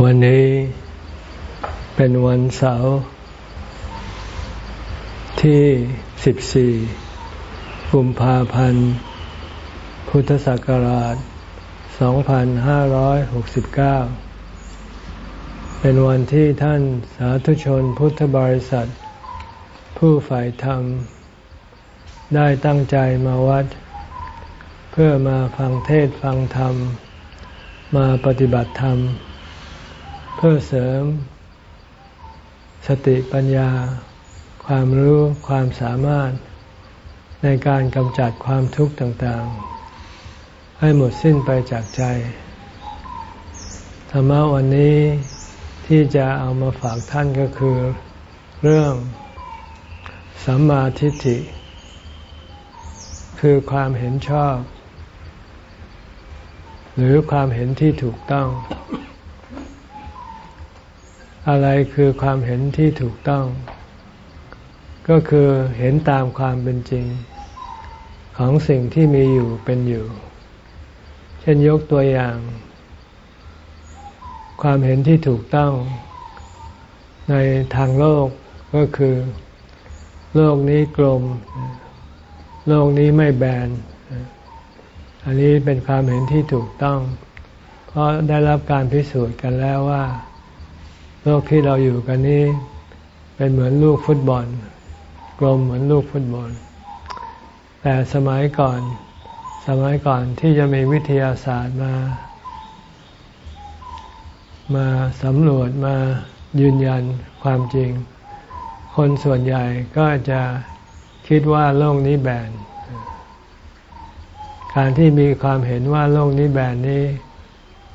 วันนี้เป็นวันเสาร์ที่ 14 กุมภาพันธ์ พุทธศักราช 2569 เป็นวันที่ท่านสาธุชนพุทธบริษัท ผู้ฝ่ายธรรม ได้ตั้งใจมาวัด เพื่อมาฟังเทศฟังธรรม มาปฏิบัติธรรม เพื่อเสริม สติปัญญา ความรู้ความสามารถ ในการกำจัดความทุกข์ต่างๆ ให้หมดสิ้นไปจากใจ ธรรมะวันนี้ที่จะเอามาฝากท่านก็คือ เรื่องสัมมาทิฏฐิ คือความเห็นชอบ หรือความเห็นที่ถูกต้อง อะไรคือความเห็นที่ถูกต้อง ก็คือเห็นตามความเป็นจริง ของสิ่งที่มีอยู่เป็นอยู่ เช่นยกตัวอย่าง ความเห็นที่ถูกต้อง ในทางโลกก็คือ โลกนี้กลม โลกนี้ไม่แบน อันนี้เป็นความเห็นที่ถูกต้อง เพราะได้รับการพิสูจน์กันแล้วว่า โลกที่เราอยู่กันนี้ เป็นเหมือนลูกฟุตบอล กลมเหมือนลูกฟุตบอล แต่สมัยก่อน สมัยก่อนที่จะมีวิทยาศาสตร์มา มาสำรวจมายืนยันความจริง คนส่วนใหญ่ก็จะคิดว่าโลกนี้แบน การที่มีความเห็นว่าโลกนี้แบนนี้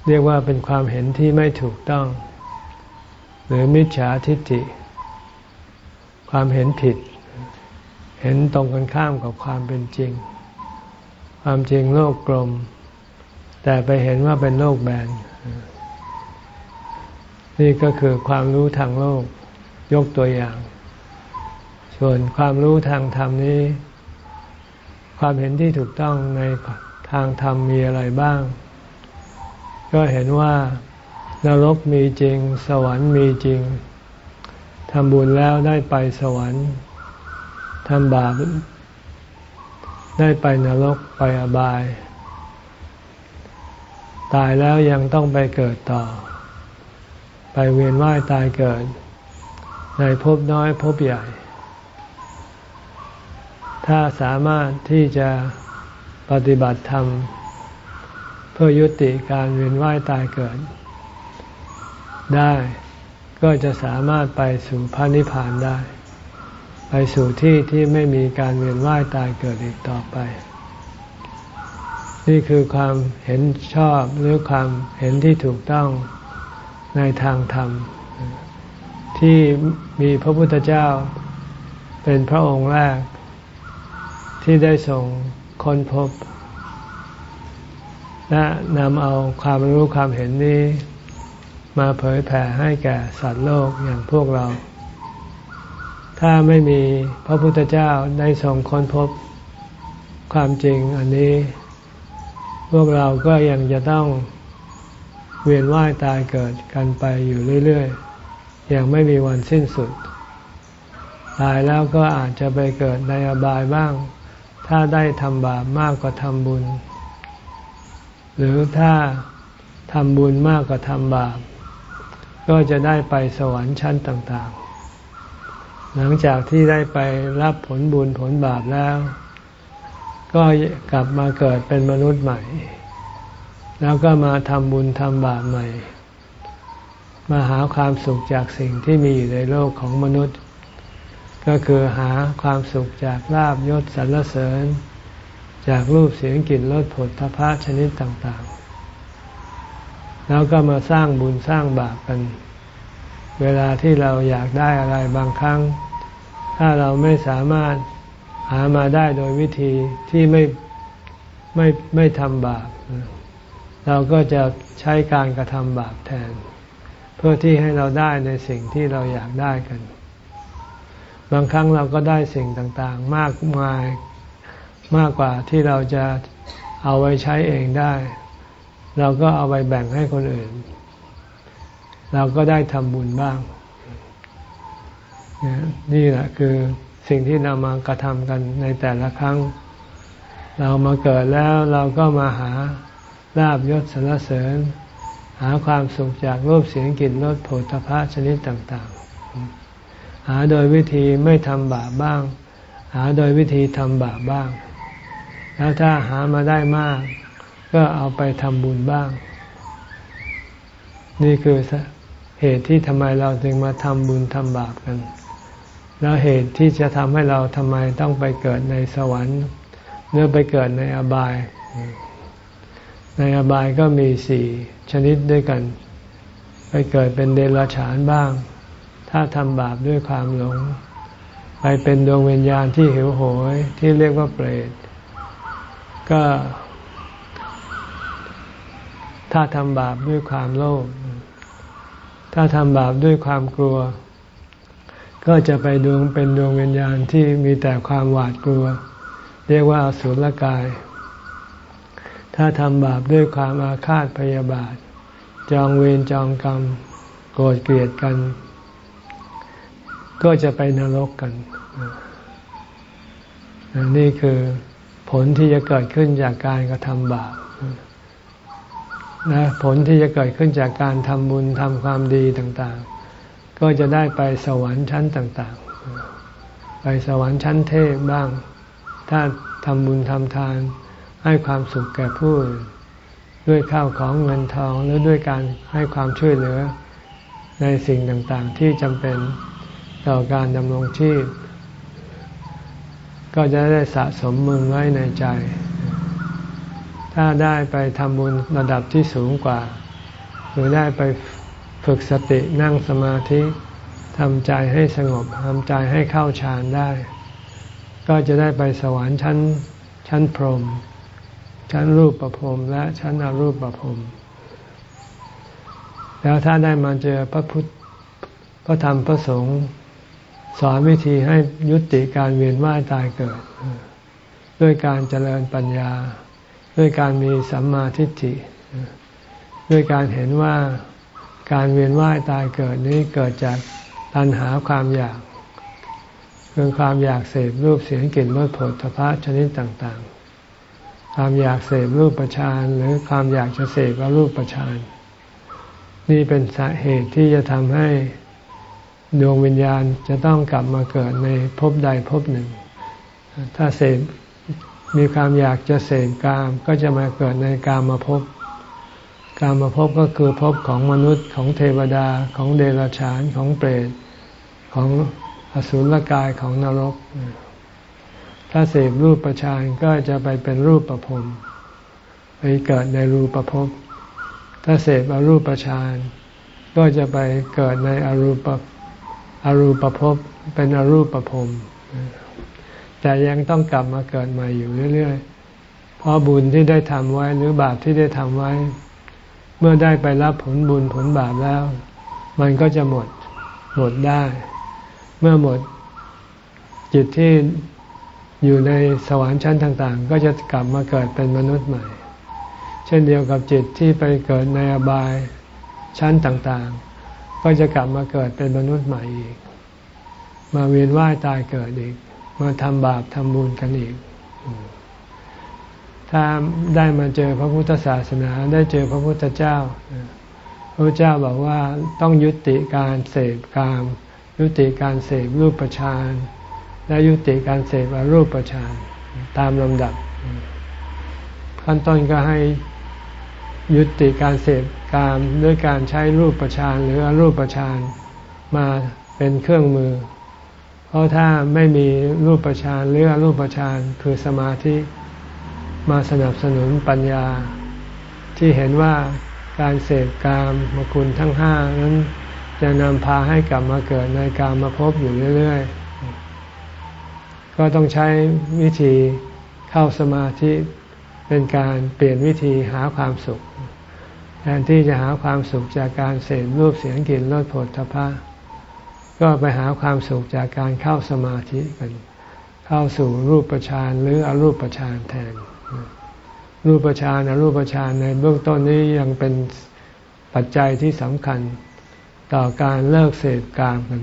เรียกว่าเป็นความเห็นที่ไม่ถูกต้อง หรือมิจฉาทิฏฐิ ความเห็นผิด เห็นตรงกันข้ามกับความเป็นจริง ความจริงโลกกลม แต่ไปเห็นว่าเป็นโลกแบน นี่ก็คือความรู้ทางโลกยกตัวอย่าง ส่วนความรู้ทางธรรมนี้ ความเห็นที่ถูกต้องในทางธรรมมีอะไรบ้าง ก็เห็นว่า นรกมีจริง สวรรค์มีจริงทำบุญแล้วได้ไปสวรรค์ทำบาปได้ไปนรกไปอบาย ตายแล้วยังต้องไปเกิดต่อ ไปเวียนว่ายตายเกิด ในภพน้อยภพใหญ่ ถ้าสามารถที่จะปฏิบัติธรรม เพื่อยุติการเวียนว่ายตายเกิด ได้ ก็จะสามารถไปสู่พระนิพพานได้ ไปสู่ที่ที่ไม่มีการเวียนว่ายตายเกิดอีกต่อไป นี่คือความเห็นชอบหรือความเห็นที่ถูกต้องในทางธรรม ที่มีพระพุทธเจ้าเป็นพระองค์แรก ที่ได้ส่งคนพบและนำเอาความรู้ความเห็นนี้ มาเผยแผ่ให้แก่สัตว์โลกอย่างพวกเรา ถ้าไม่มีพระพุทธเจ้าได้ทรงค้นพบความจริงอันนี้ พวกเราก็ยังจะต้องเวียนว่ายตายเกิดกันไปอยู่เรื่อยๆ อยังไม่มีวันสิ้นสุด ตายแล้วก็อาจจะไปเกิดในอบายบ้าง ถ้าได้ทำบาปมากกว่าทำบุญ หรือถ้าทำบุญมากกว่าทำบาป ก็จะได้ไปสวรรค์ชั้นต่างๆ หลังจากที่ได้ไปรับผลบุญผลบาปแล้ว ก็กลับมาเกิดเป็นมนุษย์ใหม่ แล้วก็มาทำบุญทำบาปใหม่ มาหาความสุขจากสิ่งที่มีอยู่ในโลกของมนุษย์ ก็คือหาความสุขจากลาบยศสรรเสริญ จากรูปเสียงกลิ่นรสผลทพะชนิดต่างๆ แล้วก็มาสร้างบุญสร้างบาปกัน เวลาที่เราอยากได้อะไรบางครั้ง ถ้าเราไม่สามารถหามาได้โดยวิธีที่ไม่ไม่ไม่ทำบาป เราก็จะใช้การกระทำบาปแทน เพื่อที่ให้เราได้ในสิ่งที่เราอยากได้กัน บางครั้งเราก็ได้สิ่งต่างๆ มากมายมากกว่าที่เราจะเอาไว้ใช้เองได้ เราก็เอาไปแบ่งให้คนอื่น เราก็ได้ทำบุญบ้าง นี่แหละคือสิ่งที่เรามากระทำกันในแต่ละครั้ง เรามาเกิดแล้วเราก็มาหาลาบยศสรรเสริญ หาความสุขจากรูปเสียงกลิ่นรสโผฏฐพะชนิดต่างๆ หาโดยวิธีไม่ทำบาปบ้าง หาโดยวิธีทำบาปบ้าง แล้วถ้าหามาได้มาก ก็เอาไปทำบุญบ้าง นี่คือเหตุที่ทำไมเราจึงมาทำบุญทำบาปกัน แล้วเหตุที่จะทำให้เราทำไมต้องไปเกิดในสวรรค์หรือไปเกิดในอบาย ในอบายก็มีสี่ชนิดด้วยกัน ไปเกิดเป็นเดรัจฉานบ้าง ถ้าทำบาปด้วยความหลง ไปเป็นดวงวิญญาณที่หิวโหยที่เรียกว่าเปรต ก็ ถ้าทำบาปด้วยความโลภถ้าทำบาปด้วยความกลัว ก็จะไปดวงเป็นดวงวิญญาณที่มีแต่ความหวาดกลัว เรียกว่าสุรกาย ถ้าทำบาปด้วยความอาฆาตพยาบาท จองเวรจองกรรม โกรธเกลียดกัน ก็จะไปนรกกัน นี่คือผลที่จะเกิดขึ้นจากการกระทำบาป และผลที่จะเกิดขึ้นจากการทำบุญทำความดีต่างๆ ก็จะได้ไปสวรรค์ชั้นต่างๆ ไปสวรรค์ชั้นเทพบ้าง ถ้าทำบุญทำทานให้ความสุขแก่ผู้อื่นด้วยข้าวของเงินทองหรือด้วยการให้ความช่วยเหลือในสิ่งต่างๆ ที่จำเป็นต่อการดำรงชีพ ก็จะได้สะสมมึงไว้ในใจ ถ้าได้ไปทำบุญระดับที่สูงกว่า หรือได้ไปฝึกสตินั่งสมาธิทำใจให้สงบทำใจให้เข้าฌานได้ ก็จะได้ไปสวรรค์ชั้นชั้นพรหมชั้นรูปประพรมและชั้นอรูปประพรมแล้วถ้าได้มาเจอพระพุทธพระธรรมพระสงฆ์สอนวิธีให้ยุติการเวียนว่ายตายเกิด ด้วยการเจริญปัญญา ด้วยการมีสัมมาทิฏฐิ ด้วยการเห็นว่าการเวียนว่ายตายเกิดนี้เกิดจากตัณหาความอยากคือความอยากเสพรูปเสียงกลิ่นรสผลทพะชนิดต่างๆ ความอยากเสพรูปประชานหรือความอยากจะเสพรูปประชานนี่เป็นสาเหตุที่จะทำให้ดวงวิญญาณจะต้องกลับมาเกิดในภพใดภพหนึ่ง ถ้าเสพ มีความอยากจะเสพกามก็จะมาเกิดในกามมาพบกามมาพบก็คือพบของมนุษย์ของเทวดาของเดรัจฉานของเปรตของอสุรกายของนรก ถ้าเสพรูปประชานก็จะไปเป็นรูปประพรมไปเกิดในรูปประพบถ้าเสพอรูปประชานก็จะไปเกิดในอรูปอรูปประพบเป็นอรูปประพรม แต่ยังต้องกลับมาเกิดใหม่อยู่เรื่อยๆ เพราะบุญที่ได้ทำไว้หรือบาปที่ได้ทำไว้ เมื่อได้ไปรับผลบุญผลบาปแล้ว มันก็จะหมดหมดได้ เมื่อหมดจิตที่อยู่ในสวรรค์ชั้นต่าง ๆ ก็จะกลับมาเกิดเป็นมนุษย์ใหม่ เช่นเดียวกับจิตที่ไปเกิดในอบายชั้นต่างๆ ก็จะกลับมาเกิดเป็นมนุษย์ใหม่อีก มาเวียนว่ายตายเกิดอีก มาทำบาปทำบุญกันอีก ถ้าได้มาเจอพระพุทธศาสนาได้เจอพระพุทธเจ้า พระเจ้าบอกว่าต้องยุติการเสพกาม ยุติการเสพรูปประชานและยุติการเสพอรูปประชานตามลำดับ ขั้นต้นก็ให้ยุติการเสพกามด้วยการใช้รูปประชานหรืออรูปประชานมาเป็นเครื่องมือ ราะถ้าไม่มีรูปประชานหรือรูปประชานคือสมาธิมาสนับสนุนปัญญา ที่เห็นว่าการเสพกามมคุณทั้งห้านั้นจะนำพาให้กลับมาเกิดในกามมาพบอยู่เรื่อย ๆ ก็ต้องใช้วิธีเข้าสมาธิเป็นการเปลี่ยนวิธีหาความสุข แทนที่จะหาความสุขจากการเสพรูปเสียงกลิ่นรสผลทพะ ก็ไปหาความสุขจากการเข้าสมาธิกันเข้าสู่รูปฌานหรืออรูปฌานแทน รูปฌานอรูปฌานในเบื้องต้นนี้ยังเป็นปัจจัยที่สำคัญต่อการเลิกเสพกามกัน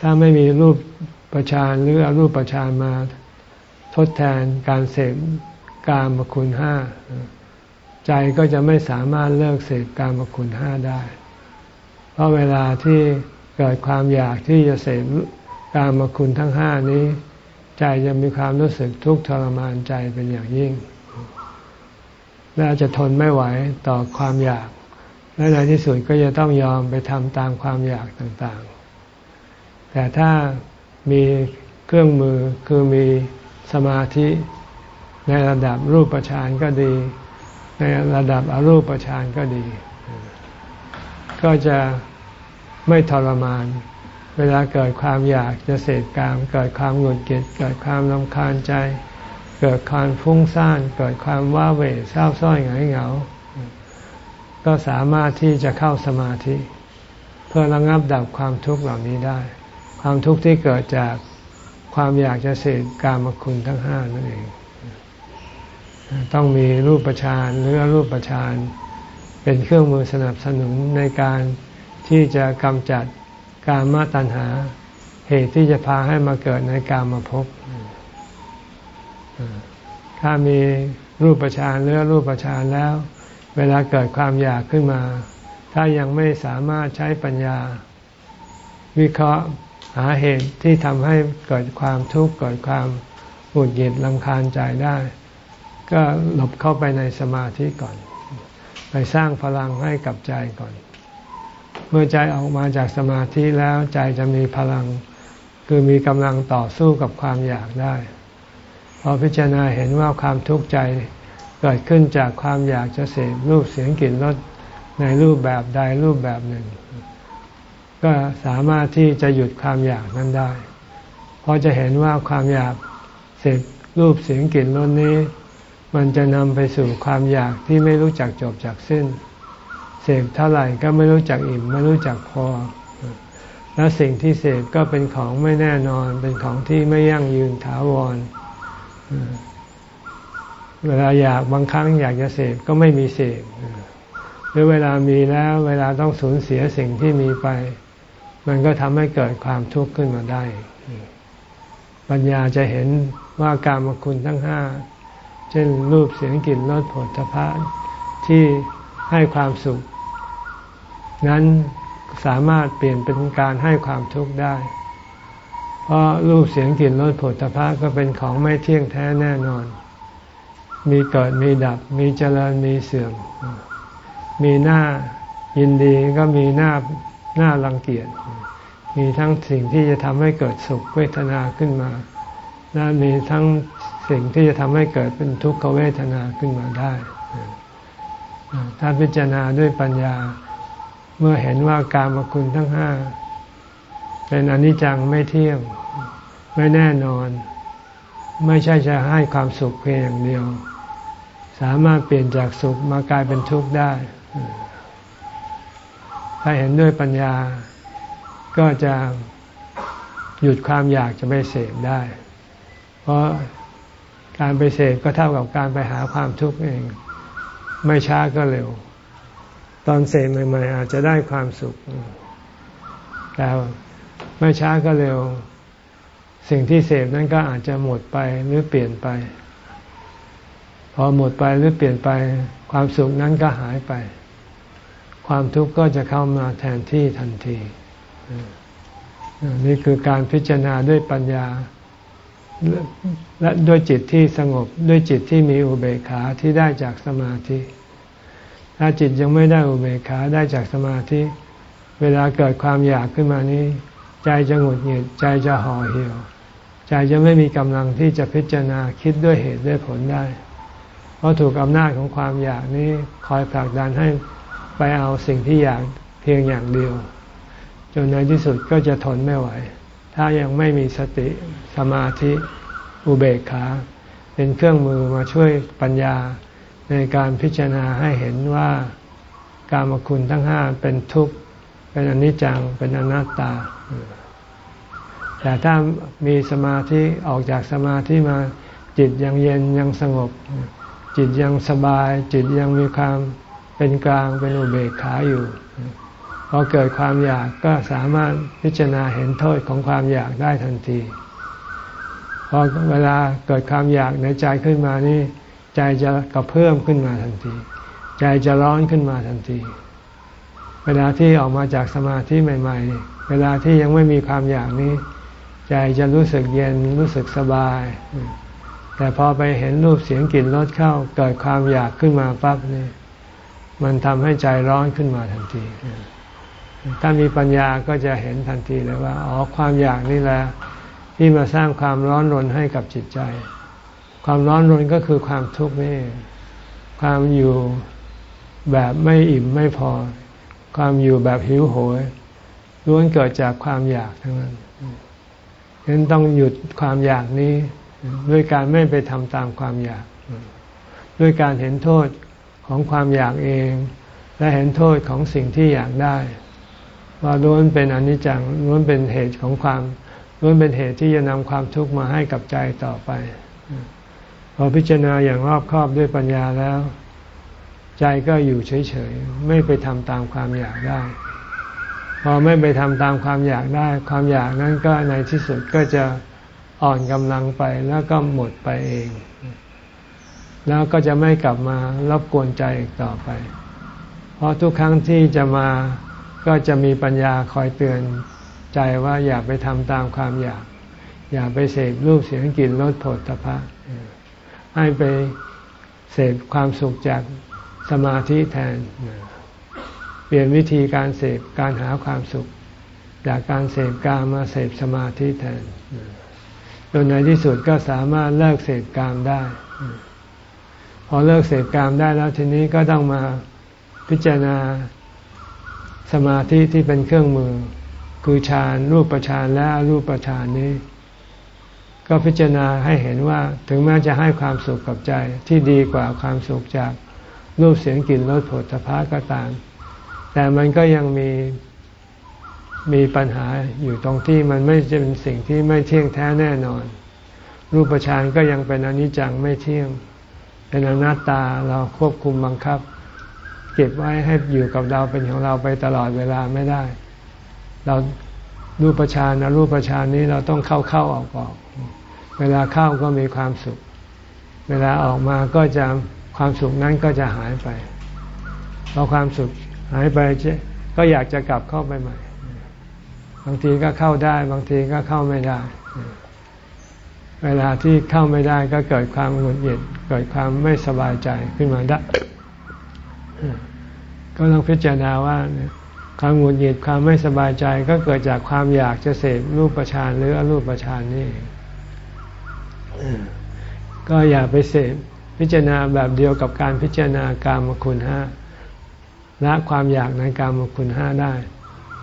ถ้าไม่มีรูปประชานหรืออารูปประชานมาทดแทนการเสพกามคุณห้าใจก็จะไม่สามารถเลิกเสพกามคุณห้าได้ เพราะเวลาที่ เกิดความอยากที่จะเสพกามคุณทั้งห้านี้ ใจจะมีความรู้สึกทุกข์ทรมานใจเป็นอย่างยิ่ง และจะทนไม่ไหวต่อความอยาก และในที่สุดก็จะต้องยอมไปทำตามความอยากต่างๆ แต่ถ้ามีเครื่องมือคือมีสมาธิในระดับรูปฌานก็ดี ในระดับอรูปฌานก็ดี ก็จะ ไม่ทรมาน เวลาเกิดความอยากจะเสพกาม เกิดความหงุดหงิดเกิดความลำคาญใจ เกิดความฟุ้งซ่านเกิดความว้าเหวเศร้าส้อยเหงาเหงา ก็สามารถที่จะเข้าสมาธิ เพื่อระงับดับความทุกข์เหล่านี้ได้ ความทุกข์ที่เกิดจากความอยากจะเสพกามคุณทั้งห้านั่นเอง ต้องมีรูปฌานหรือรูปฌานเป็นเครื่องมือสนับสนุนในการ ที่จะกำจัดการมาตัญหา เหตุที่จะพาให้มาเกิดในการมาพบถ้ามีรูปฌานหรือรูปฌานแล้ว เวลาเกิดความอยากขึ้นมา ถ้ายังไม่สามารถใช้ปัญญา วิเคราะห์หาเหตุที่ทำให้เกิดความทุกข์เกิดความหงุดหงิดลำคาญใจได้ ก็หลบเข้าไปในสมาธิก่อน ไปสร้างพลังให้กับใจก่อน เมื่อใจออกมาจากสมาธิแล้วใจจะมีพลัง คือมีกำลังต่อสู้กับความอยากได้ พอพิจารณาเห็นว่าความทุกข์ใจเกิดขึ้นจากความอยากจะเสพรูปเสียงกลิ่นรสในรูปแบบใดรูปแบบหนึ่ง ก็สามารถที่จะหยุดความอยากนั้นได้ เพราะจะเห็นว่าความอยากเสพรูปเสียงกลิ่นรสนี้ มันจะนำไปสู่ความอยากที่ไม่รู้จักจบจากสิ้น เสพเท่าไหร่ก็ไม่รู้จักอิ่มไม่รู้จักพอ และสิ่งที่เสพก็เป็นของไม่แน่นอน เป็นของที่ไม่ยั่งยืนถาวร เวลาอยากบางครั้งอยากจะเสพก็ไม่มีเสพหรือเวลามีแล้วเวลาต้องสูญเสียสิ่งที่มีไป มันก็ทำให้เกิดความทุกข์ขึ้นมาได้ ปัญญาจะเห็นว่าการมคุณทั้งห้าเช่นรูปเสียงกลิ่นรสผลพะที่ให้ความสุข นั้นสามารถเปลี่ยนเป็นการให้ความทุกข์ได้ เพราะรูปเสียงกลิ่นรสผลพะก็เป็นของไม่เที่ยงแท้แน่นอน มีเกิดมีดับ มีเจริญมีเสื่อม มีหน้ายินดีก็มีหน้าหน่ารังเกียจ มีทั้งสิ่งที่จะทำให้เกิดสุขเวทนาขึ้นมา และมีทั้งสิ่งที่จะทำให้เกิดเป็นทุกขเวทนาขึ้นมาได้ ถ้าพิจารณาด้วยปัญญา เมื่อเห็นว่าการมคุณทั้งห้าเป็นอนิจจังไม่เที่ยงไม่แน่นอน ไม่ใช่จะให้ความสุขเพียงอย่างเดียว สามารถเปลี่ยนจากสุขมากลายเป็นทุกข์ได้ ถ้าเห็นด้วยปัญญาก็จะหยุดความอยากจะไปเสพได้ เพราะการไปเสพก็เท่ากับการไปหาความทุกข์เอง ไม่ช้าก็เร็ว ตอนเสพใหม่ๆอาจจะได้ความสุข แต่ไม่ช้าก็เร็ว สิ่งที่เสพนั้นก็อาจจะหมดไปหรือเปลี่ยนไป พอหมดไปหรือเปลี่ยนไป ความสุขนั้นก็หายไป ความทุกข์ก็จะเข้ามาแทนที่ทันทีนี่คือการพิจารณาด้วยปัญญา และด้วยจิตที่สงบด้วยจิตที่มีอุเบกขาที่ได้จากสมาธิ ถ้าจิตยังไม่ได้อุเบกขาได้จากสมาธิ เวลาเกิดความอยากขึ้นมานี้ ใจจะหงุดหงิดใจจะห่อเหี่ยว ใจจะไม่มีกำลังที่จะพิจารณาคิดด้วยเหตุด้วยผลได้ เพราะถูกอำนาจของความอยากนี้คอยผลักดันให้ไปเอาสิ่งที่อยากเพียงอย่างเดียว จนในที่สุดก็จะทนไม่ไหว ถ้ายังไม่มีสติสมาธิอุเบกขา เป็นเครื่องมือมาช่วยปัญญา ในการพิจารณาให้เห็นว่าการมคุณทั้งห้าเป็นทุกข์ เป็นอนิจจัง เป็นอนัตตา แต่ถ้ามีสมาธิออกจากสมาธิมาจิตยังเย็นยังสงบ จิตยังสบาย จิตยังมีความเป็นกลางเป็นอุเบกขาอยู่พอเกิดความอยากก็สามารถพิจารณาเห็นโทษของความอยากได้ทันทีพอเวลาเกิดความอยากในใจขึ้นมานี่ ใจจะกระเพิ่อมขึ้นมาทันที ใจจะร้อนขึ้นมาทันที เวลาที่ออกมาจากสมาธิใหม่ๆ เวลาที่ยังไม่มีความอยากนี้ ใจจะรู้สึกเย็นรู้สึกสบาย แต่พอไปเห็นรูปเสียงกลิ่นรสเข้าเกิดความอยากขึ้นมาปั๊บนี่มันทำให้ใจร้อนขึ้นมาทันทีถ้ามีปัญญาก็จะเห็นทันทีเลยว่า อ๋อ ความอยากนี่แหละที่มาสร้างความร้อนรนให้กับจิตใจ ความร้อนรนก็คือความทุกข์นี่ความอยู่แบบไม่อิ่มไม่พอ ความอยู่แบบหิวโหยล้วนเกิดจากความอยากทั้งนั้นฉะนั้นต้องหยุดความอยากนี้ ด้วยการไม่ไปทำตามความอยาก ด้วยการเห็นโทษของความอยากเอง และเห็นโทษของสิ่งที่อยากได้ ว่าล้วนเป็นอนิจจังล้วนเป็นเหตุของความล้วนเป็นเหตุที่จะนำความทุกข์มาให้กับใจต่อไป พอพิจารณาอย่างรอบคอบด้วยปัญญาแล้ว ใจก็อยู่เฉยๆ ไม่ไปทำตามความอยากได้ พอไม่ไปทำตามความอยากได้ ความอยากนั้นก็ในที่สุดก็จะอ่อนกำลังไปแล้วก็หมดไปเอง แล้วก็จะไม่กลับมารบกวนใจอีกต่อไป เพราะทุกครั้งที่จะมาก็จะมีปัญญาคอยเตือนใจว่าอย่าไปทำตามความอยาก อย่าไปเสพรูปเสียงกลิ่นรสผลตภะ ให้ไปเสพความสุขจากสมาธิแทน เปลี่ยนวิธีการเสพการหาความสุข จากการเสพกามมาเสพสมาธิแทนจนในที่สุดก็สามารถเลิกเสพกามได้ พอเลิกเสพกามได้แล้วทีนี้ก็ต้องมาพิจารณาสมาธิที่เป็นเครื่องมือ คือฌานรูปฌานและรูปฌานนี้ ก็พิจารณาให้เห็นว่าถึงแม้จะให้ความสุขกับใจที่ดีกว่าความสุขจากรูปเสียงกลิ่นรสผลพภะก็ตาม แต่มันก็ยังมีมีปัญหาอยู่ตรงที่มันไม่จะเป็นสิ่งที่ไม่เที่ยงแท้แน่นอน รูปฌานก็ยังเป็นอนิจจังไม่เที่ยง เป็นอนัตตาเราควบคุมบังคับ เก็บไว้ให้อยู่กับเราเป็นของเราไปตลอดเวลาไม่ได้ เรารูปฌานนะรูปฌานนี้เราต้องเข้าเข้าออกออก เวลาเข้าก็มีความสุข เวลาออกมาก็จะความสุขนั้นก็จะหายไปพอความสุขหายไปก็อยากจะกลับเข้าไปใหม่ บางทีก็เข้าได้ บางทีก็เข้าไม่ได้ เวลาที่เข้าไม่ได้ก็เกิดความหงุดหงิดเกิดความไม่สบายใจขึ้นมาได้ ก็ต้องพิจารณาว่าความหงุดหงิดความไม่สบายใจก็เกิดจากความอยากจะเสพรูปประชานหรืออรูปประชานนี่ ก็อย่าไปเสพพิจารณาแบบเดียวกับการพิจารณากามคุณห้าละความอยากในกามคุณห้าได้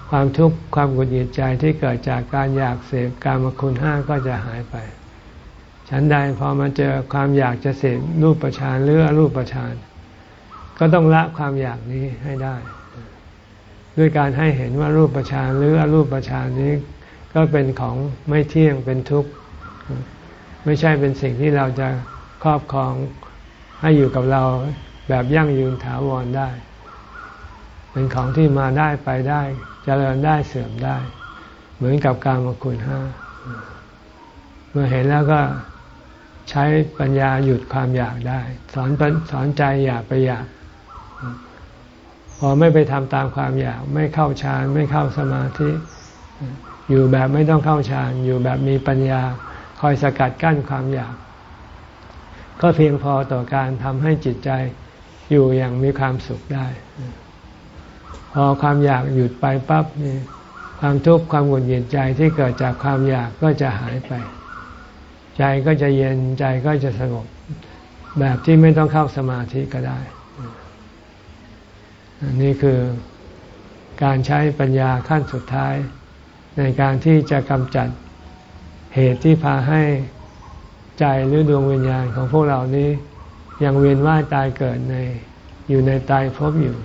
ความทุกข์ความหงุดหงิดใจที่เกิดจากการอยากเสพกามคุณห้าก็จะหายไป ฉันใดพอมาเจอความอยากจะเสพรูปประชานหรืออรูปประชานก็ต้องละความอยากนี้ให้ได้ ด้วยการให้เห็นว่ารูปประชานหรืออรูปประชานนี้ ก็เป็นของไม่เที่ยงเป็นทุกข์ ไม่ใช่เป็นสิ่งที่เราจะครอบครองให้อยู่กับเราแบบยั่งยืนถาวรได้ เป็นของที่มาได้ไปได้จเจริญได้เสื่อมได้ เหมือนกับการมคุณห้า เมื่อเห็นแล้วก็ใช้ปัญญาหยุดความอยากได้ สอนสอนใจอย่าไปอยาก พอไม่ไปทำตามความอยาก ไม่เข้าฌานไม่เข้าสมาธิ อยู่แบบไม่ต้องเข้าฌานอยู่แบบมีปัญญา คอยสกัดกั้นความอยาก ก็เพียงพอต่อการทำให้จิตใจอยู่อย่างมีความสุขได้ พอความอยากหยุดไปปั๊บนี่ความทุกข์ความหงุดหงิดใจที่เกิดจากความอยากก็จะหายไป ใจก็จะเย็นใจก็จะสงบ แบบที่ไม่ต้องเข้าสมาธิก็ได้นี่คือการใช้ปัญญาขั้นสุดท้าย ในการที่จะกำจัด เหตุที่พาให้ใจหรือดวงวิญญาณของพวกเรานี้ ยังเวียนว่ายตายเกิดใน อยู่ในตายภพอยู่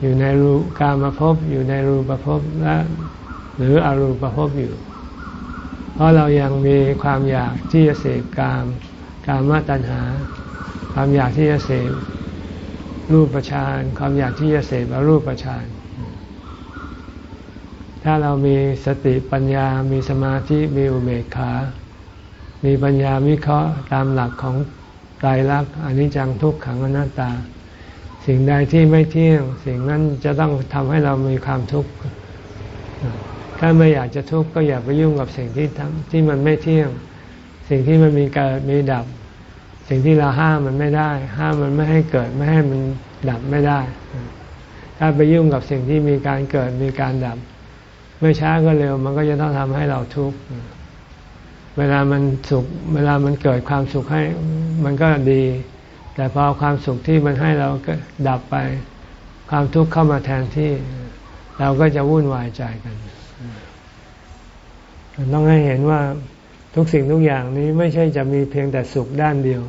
อยู่ในรูกามาภพอยู่ในรูปภพและหรืออรูปภพอยู่ เพราะเรายังมีความอยากที่จะเสพกามกามตัณหา ความอยากที่จะเสพรูปประชานความอยากที่จะเสพรูปประชาน ถ้าเรามีสติปัญญา มีสมาธิ มีอุเบกขา มีปัญญาวิเคราะห์ตามหลักของไตรลักษณ์อนิจจังทุกขังอนัตตา สิ่งใดที่ไม่เที่ยง สิ่งนั้นจะต้องทำให้เรามีความทุกข์ ถ้าไม่อยากจะทุกข์ก็อย่าไปยุ่งกับสิ่งที่ทที่มันไม่เที่ยง สิ่งที่มันมีเกิดมีดับ สิ่งที่เราห้ามมันไม่ได้ ห้ามมันไม่ให้เกิดไม่ให้มันดับไม่ได้ ถ้าไปยุ่งกับสิ่งที่มีการเกิดมีการดับ ไม่ช้าก็เร็ว มันก็จะต้องทำให้เราทุกข์เวลามันสุข เวลามันเกิดความสุขให้ มันก็ดี แต่พอความสุขที่มันให้เราก็ดับไป ความทุกข์เข้ามาแทนที่ เราก็จะวุ่นวายใจกัน ต้องให้เห็นว่าทุกสิ่งทุกอย่างนี้ไม่ใช่จะมีเพียงแต่สุขด้านเดียว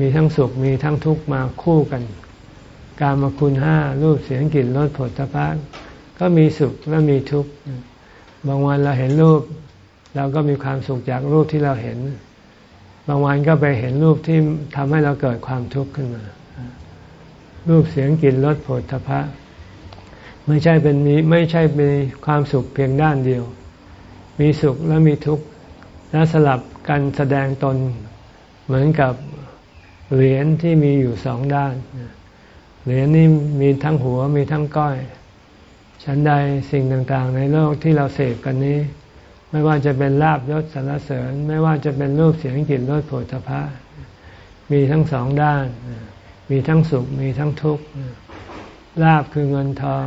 มีทั้งสุขมีทั้งทุกข์มาคู่กัน การมาคุณห้ารูปเสียงกลิ่นรสผลตภะ ก็มีสุขและมีทุกข์ บางวันเราเห็นรูป เราก็มีความสุขจากรูปที่เราเห็น บางวันก็ไปเห็นรูปที่ทำให้เราเกิดความทุกข์ขึ้นมา รูปเสียงกลิ่นรสผลทพะ ไม่ใช่เป็นมีไม่ใช่เป็นความสุขเพียงด้านเดียว มีสุขและมีทุกข์และสลับกันแสดงตนเหมือนกับเหรียญที่มีอยู่สองด้าน เหรียญนี้มีทั้งหัวมีทั้งก้อย ฉันใดสิ่งต่างๆ ในโลกที่เราเสพกันนี้ ไม่ว่าจะเป็นลาบยศสรรเสริญ ไม่ว่าจะเป็นรูปเสียงกลิ่นรสโผฏฐะมีทั้งสองด้าน มีทั้งสุข มีทั้งทุกข์ลาบคือเงินทอง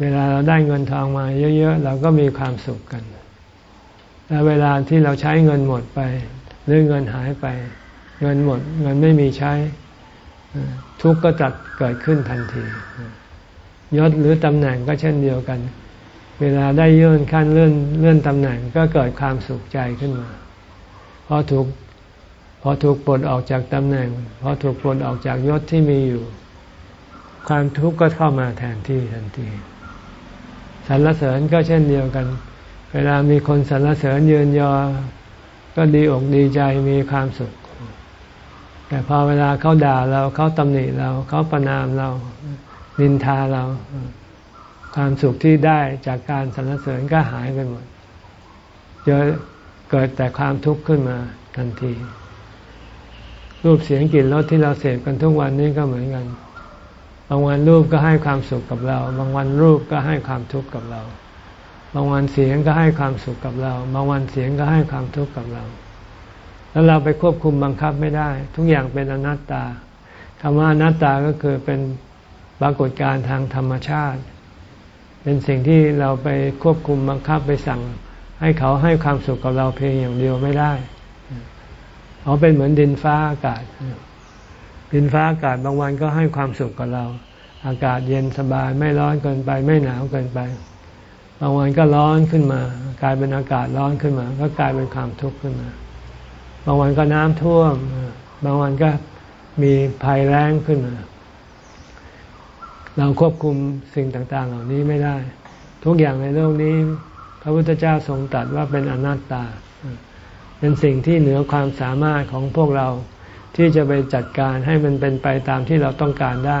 เวลาเราได้เงินทองมาเยอะๆ เราก็มีความสุขกัน และเวลาที่เราใช้เงินหมดไป หรือเงินหายไป เงินหมด เงินไม่มีใช้ ทุกข์ก็จัดเกิดขึ้นทันที ยศหรือตำแหน่งก็เช่นเดียวกัน เวลาได้เลื่อนขั้นเลื่อนเลื่อนตำแหน่งก็เกิดความสุขใจขึ้นมา พอถูกพอถูกปลดออกจากตำแหน่ง พอถูกปลดออกจากยศที่มีอยู่ ความทุกข์ก็เข้ามาแทนที่ทันทีสรรเสริญก็เช่นเดียวกัน เวลามีคนสรรเสริญยืนยอ ก็ดีอกดีใจมีความสุข แต่พอเวลาเขาด่าเราเขาตำหนิเราเขาประนามเรา นินทาเรา ความสุขที่ได้จากการสรรเสริญก็หายไปหมดจะเกิดแต่ความทุกข์ขึ้นมาทันที รูปเสียงกลิ่นรสที่เราเสพกันทุกวันนี้ก็เหมือนกันบางวันรูปก็ให้ความสุขกับเรา บางวันรูปก็ให้ความทุกข์กับเรา บางวันเสียงก็ให้ความสุขกับเรา บางวันเสียงก็ให้ความทุกข์กับเรา แล้วเราไปควบคุมบังคับไม่ได้ ทุกอย่างเป็นอนัตตาคำว่าอนัตตาก็คือเป็น ปรากฏการทางธรรมชาติ เป็นสิ่งที่เราไปควบคุมบังคับไปสั่ง ให้เขาให้ความสุขกับเราเพียงอย่างเดียวไม่ได้ เขาเป็นเหมือนดินฟ้าอากาศ ดินฟ้าอากาศบางวันก็ให้ความสุขกับเรา อากาศเย็นสบายไม่ร้อนเกินไป ไม่หนาวเกินไป บางวันก็ร้อนขึ้นมา กลายเป็นอากาศร้อนขึ้นมา ก็กลายเป็นความทุกข์ขึ้นมา บางวันก็น้ำท่วม บางวันก็มีภัยแรงขึ้นมา เราควบคุมสิ่งต่างๆ เหล่านี้ไม่ได้ ทุกอย่างในโลกนี้ พระพุทธเจ้าทรงตรัสว่าเป็นอนัตตา เป็นสิ่งที่เหนือความสามารถของพวกเราที่จะไปจัดการให้มันเป็นไปตามที่เราต้องการได้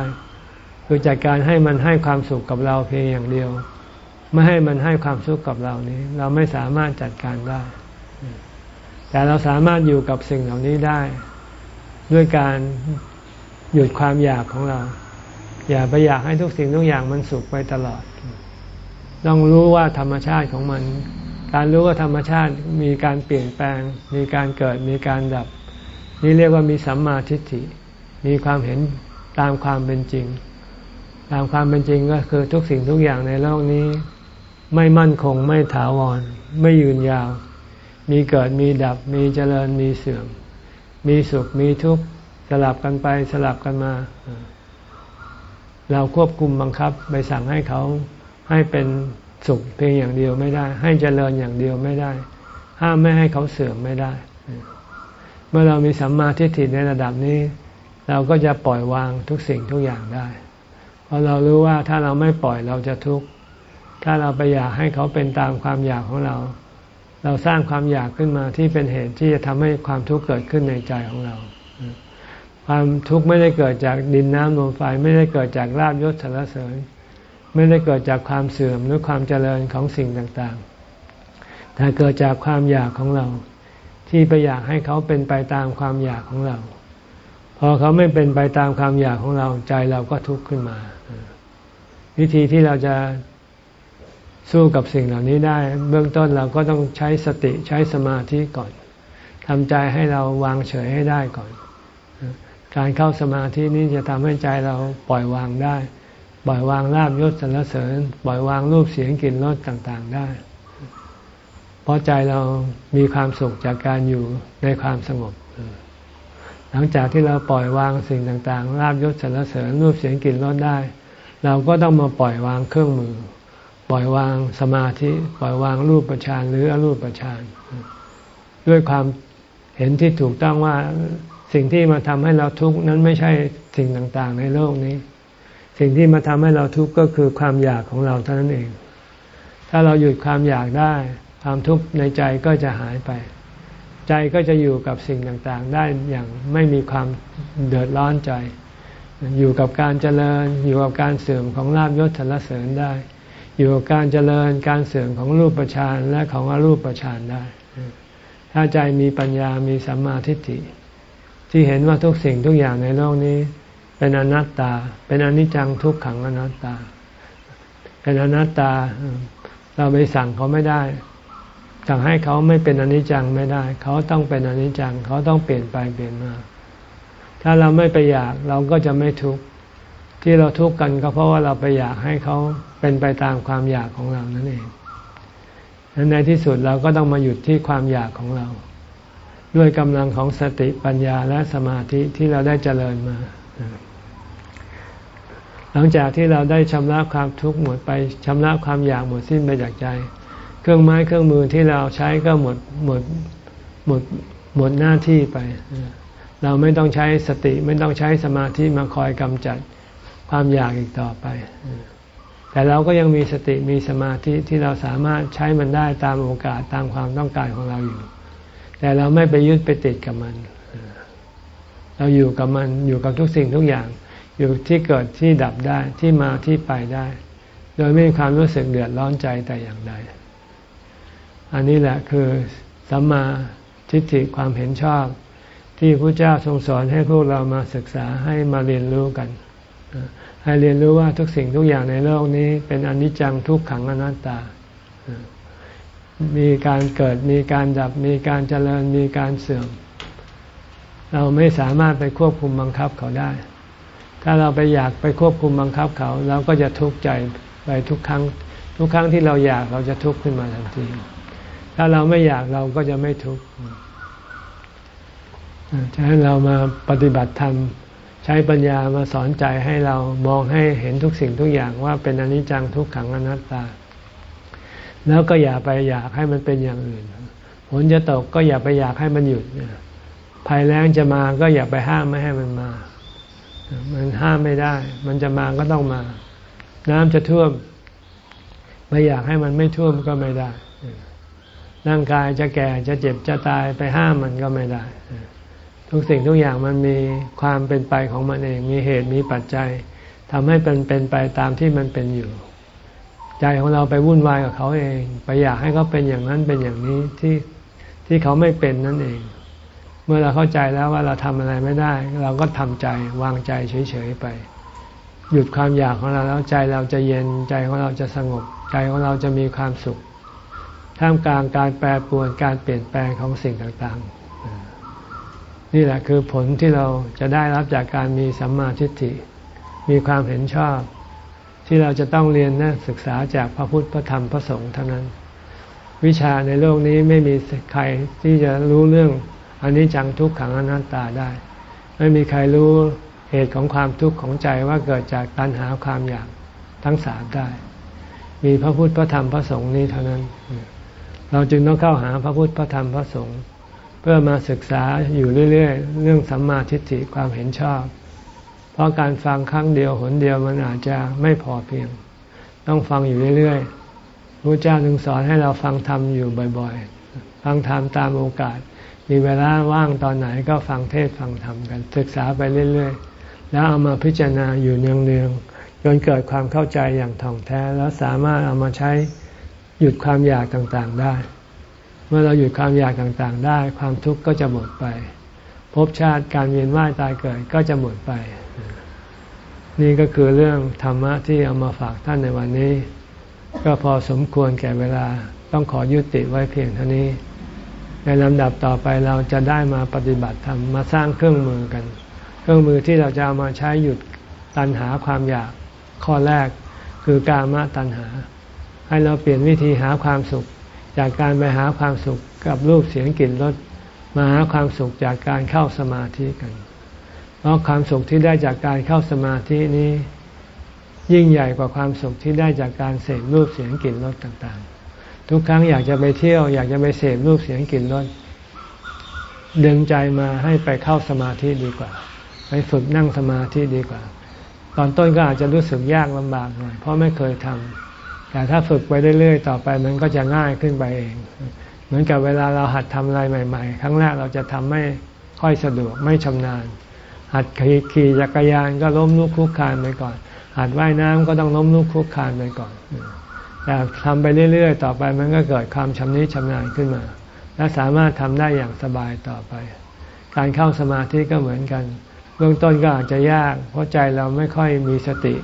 คือจัดการให้มันให้ความสุขกับเราเพียงอย่างเดียว ไม่ให้มันให้ความสุขกับเรานี้ เราไม่สามารถจัดการได้ แต่เราสามารถอยู่กับสิ่งเหล่านี้ได้ ด้วยการหยุดความอยากของเรา อย่าไปอยากให้ทุกสิ่งทุกอย่างมันสุขไปตลอด ต้องรู้ว่าธรรมชาติของมัน การรู้ว่าธรรมชาติมีการเปลี่ยนแปลง มีการเกิดมีการดับ นี่เรียกว่ามีสัมมาทิฏฐิ มีความเห็นตามความเป็นจริง ตามความเป็นจริงก็คือทุกสิ่งทุกอย่างในโลกนี้ ไม่มั่นคงไม่ถาวร ไม่ยืนยาว มีเกิดมีดับ มีเจริญมีเสื่อม มีสุขมีทุกข์สลับกันไปสลับกันมา เราควบคุมบังคับไปสั่งให้เขาให้เป็นสุขเพียงอย่างเดียวไม่ได้ ให้เจริญอย่างเดียวไม่ได้ ห้ามไม่ให้เขาเสื่อมไม่ได้ เมื่อเรามีสัมมาทิฏฐิในระดับนี้ เราก็จะปล่อยวางทุกสิ่งทุกอย่างได้ เพราะเรารู้ว่าถ้าเราไม่ปล่อยเราจะทุกข์ถ้าเราไปอยากให้เขาเป็นตามความอยากของเรา เราสร้างความอยากขึ้นมาที่เป็นเหตุที่จะทำให้ความทุกข์เกิดขึ้นในใจของเรา ความทุกข์ไม่ได้เกิดจากดินน้ำลมไฟไม่ได้เกิดจากลาบยศสารเสริญ ไม่ได้เกิดจากความเสื่อมหรือความเจริญของสิ่งต่างๆ แต่เกิดจากความอยากของเรา ที่ไปอยากให้เขาเป็นไปตามความอยากของเรา พอเขาไม่เป็นไปตามความอยากของเราใจเราก็ทุกข์ขึ้นมา วิธีที่เราจะสู้กับสิ่งเหล่านี้ได้ เบื้องต้นเราก็ต้องใช้สติใช้สมาธิก่อนทำใจให้เราวางเฉยให้ได้ก่อน การเข้าสมาธินี้จะทำให้ใจเราปล่อยวางได้ ปล่อยวางลาบยศสรรเสริญ ปล่อยวางรูปเสียงกลิ่นรสต่างๆได้ เพราะใจเรามีความสุขจากการอยู่ในความสงบ หลังจากที่เราปล่อยวางสิ่งต่างๆลาบยศสรรเสริญ รูปเสียงกลิ่นรสได้ เราก็ต้องมาปล่อยวางเครื่องมือ ปล่อยวางสมาธิ ปล่อยวางรูปประชานหรืออรูปประชานด้วยความเห็นที่ถูกต้องว่า สิ่งที่มาทำให้เราทุกข์นั้นไม่ใช่สิ่งต่างๆ ในโลกนี้ สิ่งที่มาทำให้เราทุกข์ก็คือความอยากของเราเท่านั้นเอง ถ้าเราหยุดความอยากได้ ความทุกข์ในใจก็จะหายไป ใจก็จะอยู่กับสิ่งต่างๆ ได้อย่างไม่มีความเดือดร้อนใจ อยู่กับการเจริญ อยู่กับการเสื่อมของลาบยศสรรเสริญได้ อยู่กับการเจริญการเสื่อมของรูปประชานและของอรูปประชานได้ ถ้าใจมีปัญญามีสัมมาทิฏฐิ ที่เห็นว่าทุกสิ่งทุกอย่างในโลกนี้ เป็นอนัตตา เป็นอนิจจังทุกขังอนัตตา เป็นอนัตตา เราไปสั่งเขาไม่ได้ สั่งให้เขาไม่เป็นอนิจจังไม่ได้ เขาต้องเป็นอนิจจัง เขาต้องเปลี่ยนไปเปลี่ยนมา ถ้าเราไม่ไปอยากเราก็จะไม่ทุกข์ที่เราทุกข์กันก็เพราะว่าเราไปอยากให้เขาเป็นไปตามความอยากของเรานั่นเองในที่สุดเราก็ต้องมาหยุดที่ความอยากของเรา ด้วยกำลังของสติปัญญาและสมาธิที่เราได้เจริญมา หลังจากที่เราได้ชำระความทุกข์หมดไปชำระความอยากหมดสิ้นไปจากใจ เครื่องไม้เครื่องมือที่เราใช้ก็หมดหมดหมดหมดหน้าที่ไป เราไม่ต้องใช้สติไม่ต้องใช้สมาธิมาคอยกำจัดความอยากอีกต่อไป แต่เราก็ยังมีสติมีสมาธิที่เราสามารถใช้มันได้ตามโอกาสตามความต้องการของเราอยู่ แต่เราไม่ไปยึดไปติดกับมัน เราอยู่กับมันอยู่กับทุกสิ่งทุกอย่าง อยู่ที่เกิดที่ดับได้ที่มาที่ไปได้ โดยไม่มีความรู้สึกเดือดร้อนใจแต่อย่างใด อันนี้แหละคือสัมมาทิฏฐิความเห็นชอบ ที่พระเจ้าทรงสอนให้พวกเรามาศึกษาให้มาเรียนรู้กัน ให้เรียนรู้ว่าทุกสิ่งทุกอย่างในโลกนี้ เป็นอนิจจังทุกขังอนัตตา มีการเกิดมีการดับมีการเจริญมีการเสื่อม เราไม่สามารถไปควบคุมบังคับเขาได้ ถ้าเราไปอยากไปควบคุมบังคับเขา เราก็จะทุกข์ใจไปทุกครั้ง ทุกครั้งที่เราอยากเราจะทุกข์ขึ้นมาทันที ถ้าเราไม่อยากเราก็จะไม่ทุกข์ฉะนั้นเรามาปฏิบัติธรรมใช้ปัญญามาสอนใจให้เรามองให้เห็นทุกสิ่งทุกอย่างว่าเป็นอนิจจังทุกขังอนัตตา แล้วก็อย่าไปอยากให้มันเป็นอย่างอื่นฝนจะตกก็อย่าไปอยากให้มันหยุดภัยแรงจะมาก็อย่าไปห้ามไม่ให้มันมา มันห้ามไม่ได้ มันจะมาก็ต้องมา น้ำจะท่วม ไม่อยากให้มันไม่ท่วมก็ไม่ได้ ร่างกายจะแก่จะเจ็บจะตายไปห้ามมันก็ไม่ได้ ทุกสิ่งทุกอย่างมันมีความเป็นไปของมันเอง มีเหตุมีปัจจัยทำให้เป็นเป็นไปตามที่มันเป็นอยู่ ใจของเราไปวุ่นวายกับเขาเอง ไปอยากให้เขาเป็นอย่างนั้นเป็นอย่างนี้ที่ที่เขาไม่เป็นนั่นเอง เมื่อเราเข้าใจแล้วว่าเราทำอะไรไม่ได้ เราก็ทำใจวางใจเฉยๆไป หยุดความอยากของเราแล้วใจเราจะเย็นใจของเราจะสงบ ใจของเราจะมีความสุข ท่ามกลางการแปรปรวนการเปลี่ยนแปลงของสิ่งต่างๆ นี่แหละคือผลที่เราจะได้รับจากการมีสัมมาทิฏฐิมีความเห็นชอบ ที่เราจะต้องเรียนนะศึกษาจากพระพุทธพระธรรมพระสงฆ์เท่านั้น วิชาในโลกนี้ไม่มีใครที่จะรู้เรื่องอันนี้จังทุกขังอนัตตาได้ ไม่มีใครรู้เหตุของความทุกข์ของใจว่าเกิดจากตัณหาความอยากทั้งสามได้ มีพระพุทธพระธรรมพระสงฆ์นี้เท่านั้น เราจึงต้องเข้าหาพระพุทธพระธรรมพระสงฆ์เพื่อมาศึกษาอยู่เรื่อย ๆ เรื่องสัมมาทิฏฐิความเห็นชอบ เพราะการฟังครั้งเดียวหนเดียวมันอาจจะไม่พอเพียง ต้องฟังอยู่เรื่อยๆพระเจ้าถึงสอนให้เราฟังธรรมอยู่บ่อยๆ ฟังธรรมตามโอกาส มีเวลาว่างตอนไหนก็ฟังเทศฟังธรรมกัน ศึกษาไปเรื่อยๆ แล้วเอามาพิจารณาอยู่เนืองๆจนเกิดความเข้าใจอย่างท่องแท้แล้วสามารถเอามาใช้หยุดความอยากต่างๆได้ เมื่อเราหยุดความอยากต่างๆ ได้ ความทุกข์ก็จะหมดไปภพชาติการเวียนว่ายตายเกิดก็จะหมดไป นี่ก็คือเรื่องธรรมะที่เอามาฝากท่านในวันนี้ ก็พอสมควรแก่เวลาต้องขอยุติไว้เพียงเท่านี้ ในลำดับต่อไปเราจะได้มาปฏิบัติธรรมมาสร้างเครื่องมือกัน เครื่องมือที่เราจะเอามาใช้หยุดตัณหาความอยากข้อแรกคือกามตัณหา ให้เราเปลี่ยนวิธีหาความสุข จากการไปหาความสุขกับรูปเสียงกลิ่นรสมาหาความสุขจากการเข้าสมาธิกัน เพราะความสุขที่ได้จากการเข้าสมาธินี้ ยิ่งใหญ่กว่าความสุขที่ได้จากการเสพรูปเสียงกลิ่นรสต่างๆ ทุกครั้งอยากจะไปเที่ยว อยากจะไปเสพรูปเสียงกลิ่นรสดึงใจมาให้ไปเข้าสมาธิดีกว่า ไปฝึกนั่งสมาธิดีกว่า ตอนต้นก็อาจจะรู้สึกยากลำบากหน่อยเพราะไม่เคยทำแต่ถ้าฝึกไปเรื่อยๆ ต่อไปมันก็จะง่ายขึ้นไปเอง เหมือนกับเวลาเราหัดทำอะไรใหม่ ๆ ครั้งแรกเราจะทำไม่ค่อยสะดวกไม่ชำนาญ หัดขี่จักรยานก็ล้มลุกคลุกคลานไปก่อน หัดว่ายน้ำก็ต้องล้มลุกคลุกคลานไปก่อนแต่ทำไปเรื่อย ๆ ต่อไปมันก็เกิดความชำนิชำนาญขึ้นมา และสามารถทำได้อย่างสบายต่อไป การเข้าสมาธิก็เหมือนกัน เบื้องต้นก็อาจจะยาก เพราะใจเราไม่ค่อยมีสติ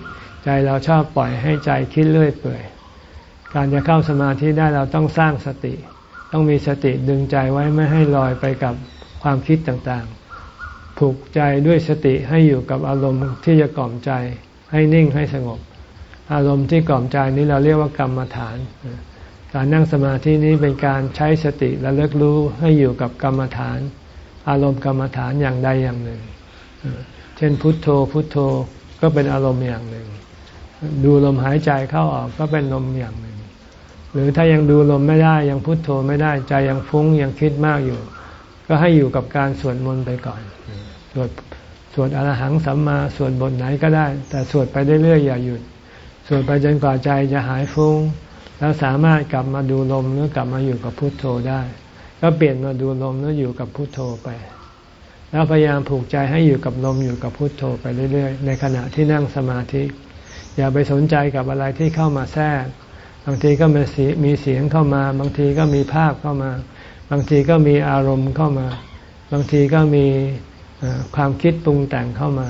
ใจเราชอบปล่อยให้ใจคิดเรื่อยเปื่อย การจะเข้าสมาธิได้เราต้องสร้างสติ ต้องมีสติดึงใจไว้ไม่ให้ลอยไปกับความคิดต่างๆ ผูกใจด้วยสติให้อยู่กับอารมณ์ที่จะกล่อมใจ ให้นิ่งให้สงบ อารมณ์ที่กล่อมใจนี้เราเรียกว่ากรรมฐาน การนั่งสมาธินี้เป็นการใช้สติและเลิกรู้ให้อยู่กับกรรมฐาน อารมณ์กรรมฐานอย่างใดอย่างหนึ่ง เช่นพุทโธพุทโธก็เป็นอารมณ์อย่างหนึ่ง ดูลมหายใจเข้าออกก็เป็นลมอย่างหนึ่ง หรือถ้ายังดูลมไม่ได้ยังพุทโธไม่ได้ใจยังฟุ้งยังคิดมากอยู่ ก็ให้อยู่กับการสวดมนต์ไปก่อน วดสวดอรหังสัมมาสวดบทไหนก็ได้ แต่สวดไปเรื่อยๆอย่าหยุด สวดไปจนกว่าใจจะหายฟุ้ง แล้วสามารถกลับมาดูลมหรือกลับมาอยู่กับพุโทโธได้ ก็เปลี่ยนมาดูลมแล้วอยู่กับพุโทโธไป แล้วพยายามผูกใจให้อยู่กับลมอยู่กับพุโทโธไปเรื่อยๆ ในขณะที่นั่งสมาธิ อย่าไปสนใจกับอะไรที่เข้ามาแทรก บางทีก็มีมีเสียงเข้ามา บางทีก็มีภาพเข้ามา บางทีก็มีอารมณ์เข้ามา บางทีก็มี ความคิดปรุงแต่งเข้ามา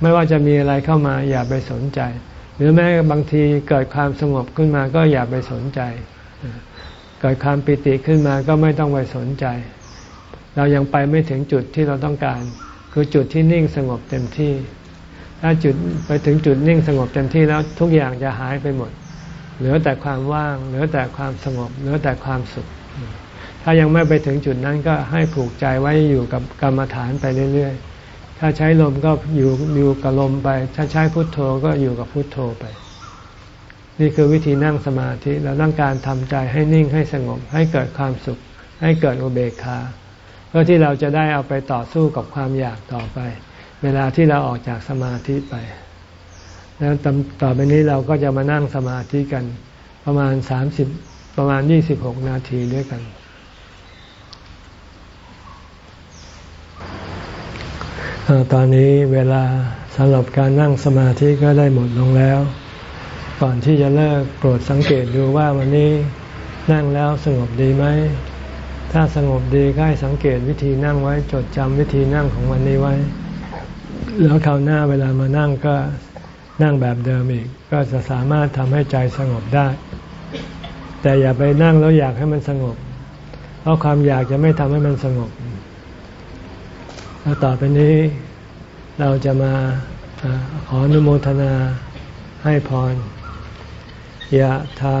ไม่ว่าจะมีอะไรเข้ามา อย่าไปสนใจ หรือแม้บางทีเกิดความสงบขึ้นมาก็อย่าไปสนใจ เกิดความปิติขึ้นมาก็ไม่ต้องไปสนใจ เรายังไปไม่ถึงจุดที่เราต้องการ คือจุดที่นิ่งสงบเต็มที่ ถ้าจุดไปถึงจุดนิ่งสงบเต็มที่แล้วทุกอย่างจะหายไปหมด เหลือแต่ความว่าง เหลือแต่ความสงบ เหลือแต่ความสุข ถ้ายังไม่ไปถึงจุดนั้นก็ให้ผูกใจไว้อยู่กับกรรมฐานไปเรื่อย ๆ ถ้าใช้ลมก็อยู่อยู่กับลมไป ถ้าใช้พุทโธก็อยู่กับพุทโธไป นี่คือวิธีนั่งสมาธิเราต้องการทำใจให้นิ่งให้สงบ ให้เกิดความสุข ให้เกิดอุเบกขาเพื่อที่เราจะได้เอาไปต่อสู้กับความอยากต่อไป เวลาที่เราออกจากสมาธิไปแล้วต่อไปนี้เราก็จะมานั่งสมาธิกันประมาณสามสิบประมาณยี่สิบหกนาทีด้วยกัน ตอนนี้เวลาสำหรับการนั่งสมาธิก็ได้หมดลงแล้ว ก่อนที่จะเลิกโปรดสังเกตดูว่าวันนี้นั่งแล้วสงบดีไหม ถ้าสงบดีก็ให้สังเกตวิธีนั่งไว้จดจำวิธีนั่งของวันนี้ไว้ แล้วคราวหน้าเวลามานั่งก็นั่งแบบเดิมอีก ก็จะสามารถทำให้ใจสงบได้ แต่อย่าไปนั่งแล้วอยากให้มันสงบ เพราะความอยากจะไม่ทำให้มันสงบ แล้วต่อไปนี้เราจะมาขออนุโมทนาให้พรยะถา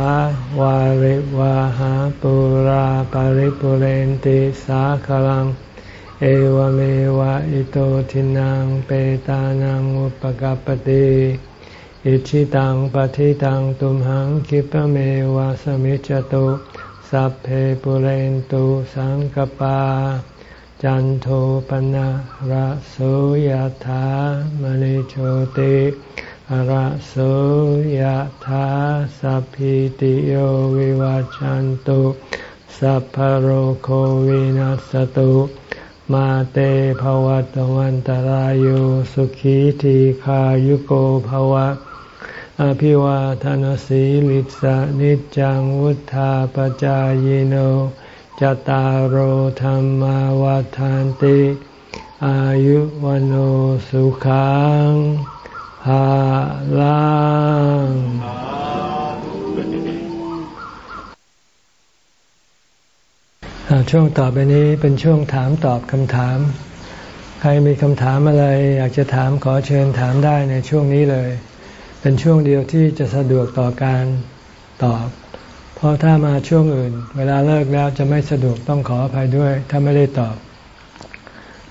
วาริวาหาปุราปาริปุเรนติสาคลัง เอวเมวะอิโตทินังเปตานังอุปกปติอิชิตังปฏิตังตุมหังคิปเมวะสมิจจตุสัพเพปุเรนตุสังกปา จันโทปนะระโสยธามณิโชติระโสยธาสัพพิติโยวิวัจจันตุสัพพโรโควินัสตุมาเตภวัตวันตารโยสุขีทีขายุโกภวะ อภิวาทานสีลิสานิจังวุธาปจายโน จตารโหธรรมวาทานติ อายุวันโอสุขังภาลังช่วงต่อไปนี้เป็นช่วงถามตอบคำถาม ใครมีคำถามอะไรอยากจะถามขอเชิญถามได้ในช่วงนี้เลย เป็นช่วงเดียวที่จะสะดวกต่อการตอบ ราะถ้ามาช่วงอื่น เวลาเลิกแล้วจะไม่สะดวกต้องขออภัยด้วย ถ้าไม่ได้ตอบ